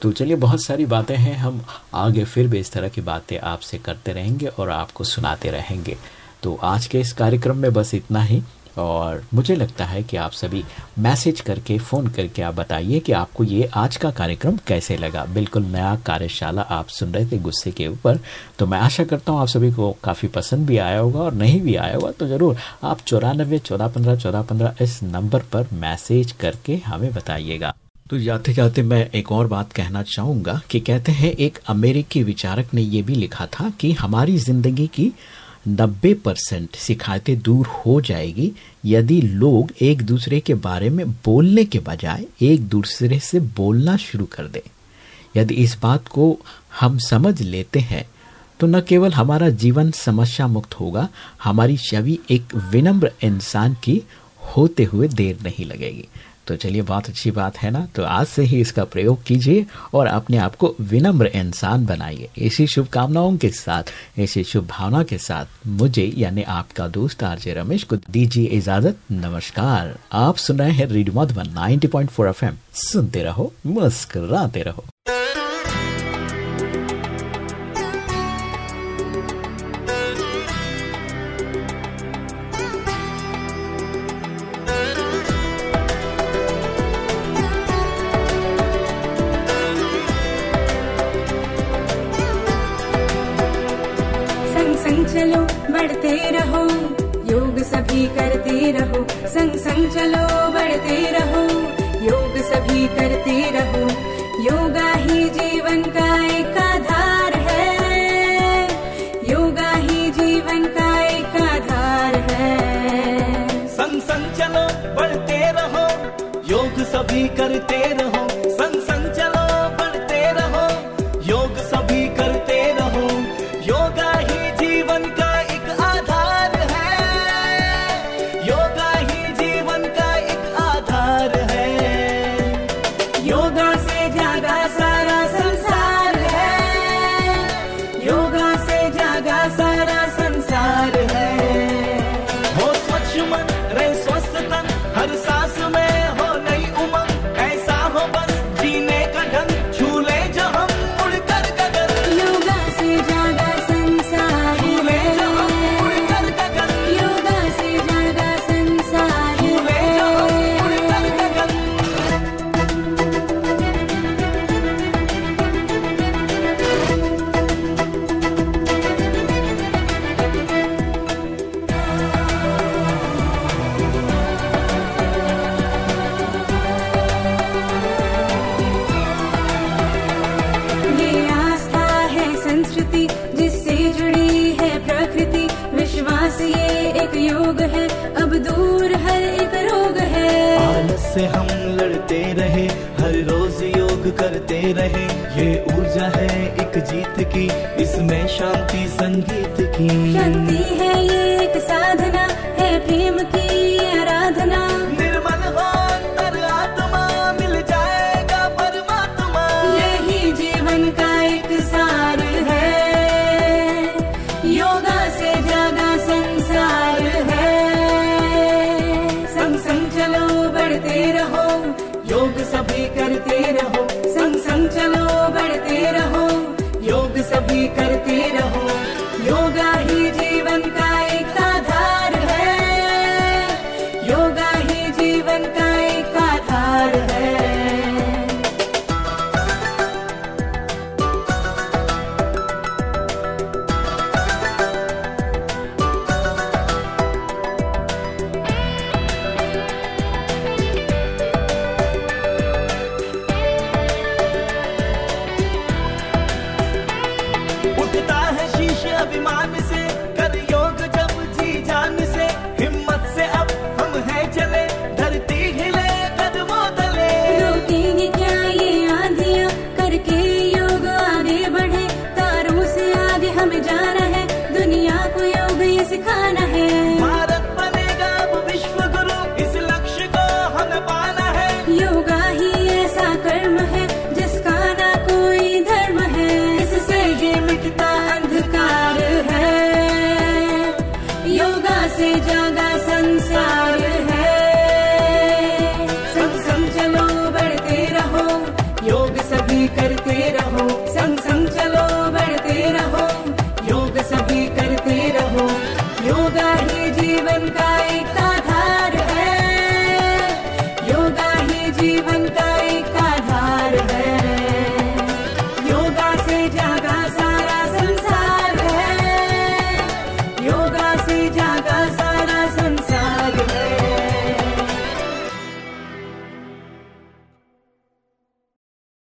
तो चलिए बहुत सारी बातें हैं। हम आगे फिर भी इस तरह की बातें आपसे करते रहेंगे और आपको सुनाते रहेंगे। तो आज के इस कार्यक्रम में बस इतना ही। और मुझे लगता है कि आप सभी मैसेज करके, फ़ोन करके आप बताइए कि आपको ये आज का कार्यक्रम कैसे लगा। बिल्कुल नया कार्यशाला आप सुन रहे थे गुस्से के ऊपर। तो मैं आशा करता हूँ आप सभी को काफ़ी पसंद भी आया होगा और नहीं भी आया होगा तो ज़रूर आप चौरानबे, चौदह पंद्रह चौदह पंद्रह इस नंबर पर मैसेज करके हमें बताइएगा। तो जाते जाते मैं एक और बात कहना चाहूँगा कि कहते हैं, एक अमेरिकी विचारक ने ये भी लिखा था कि हमारी ज़िंदगी की 90 परसेंट शिकायतें दूर हो जाएगी यदि लोग एक दूसरे के बारे में बोलने के बजाय एक दूसरे से बोलना शुरू कर दें। यदि इस बात को हम समझ लेते हैं तो न केवल हमारा जीवन समस्या मुक्त होगा, हमारी छवि एक विनम्र इंसान की होते हुए देर नहीं लगेगी। तो चलिए बहुत अच्छी बात है ना? तो आज से ही इसका प्रयोग कीजिए और अपने आप को विनम्र इंसान बनाइए। इसी शुभकामनाओं के साथ इसी शुभ भावना के साथ मुझे यानी आपका दोस्त आरजे रमेश को दीजिए इजाज़त। नमस्कार। आप सुन रहे हैं रेडियो मधुबन 90.4 एफएम। सुनते रहो, मुस्कराते रहो। करते रहो। रहे ये ऊर्जा है एक जीत की इसमें शांति संगीत की। शांति है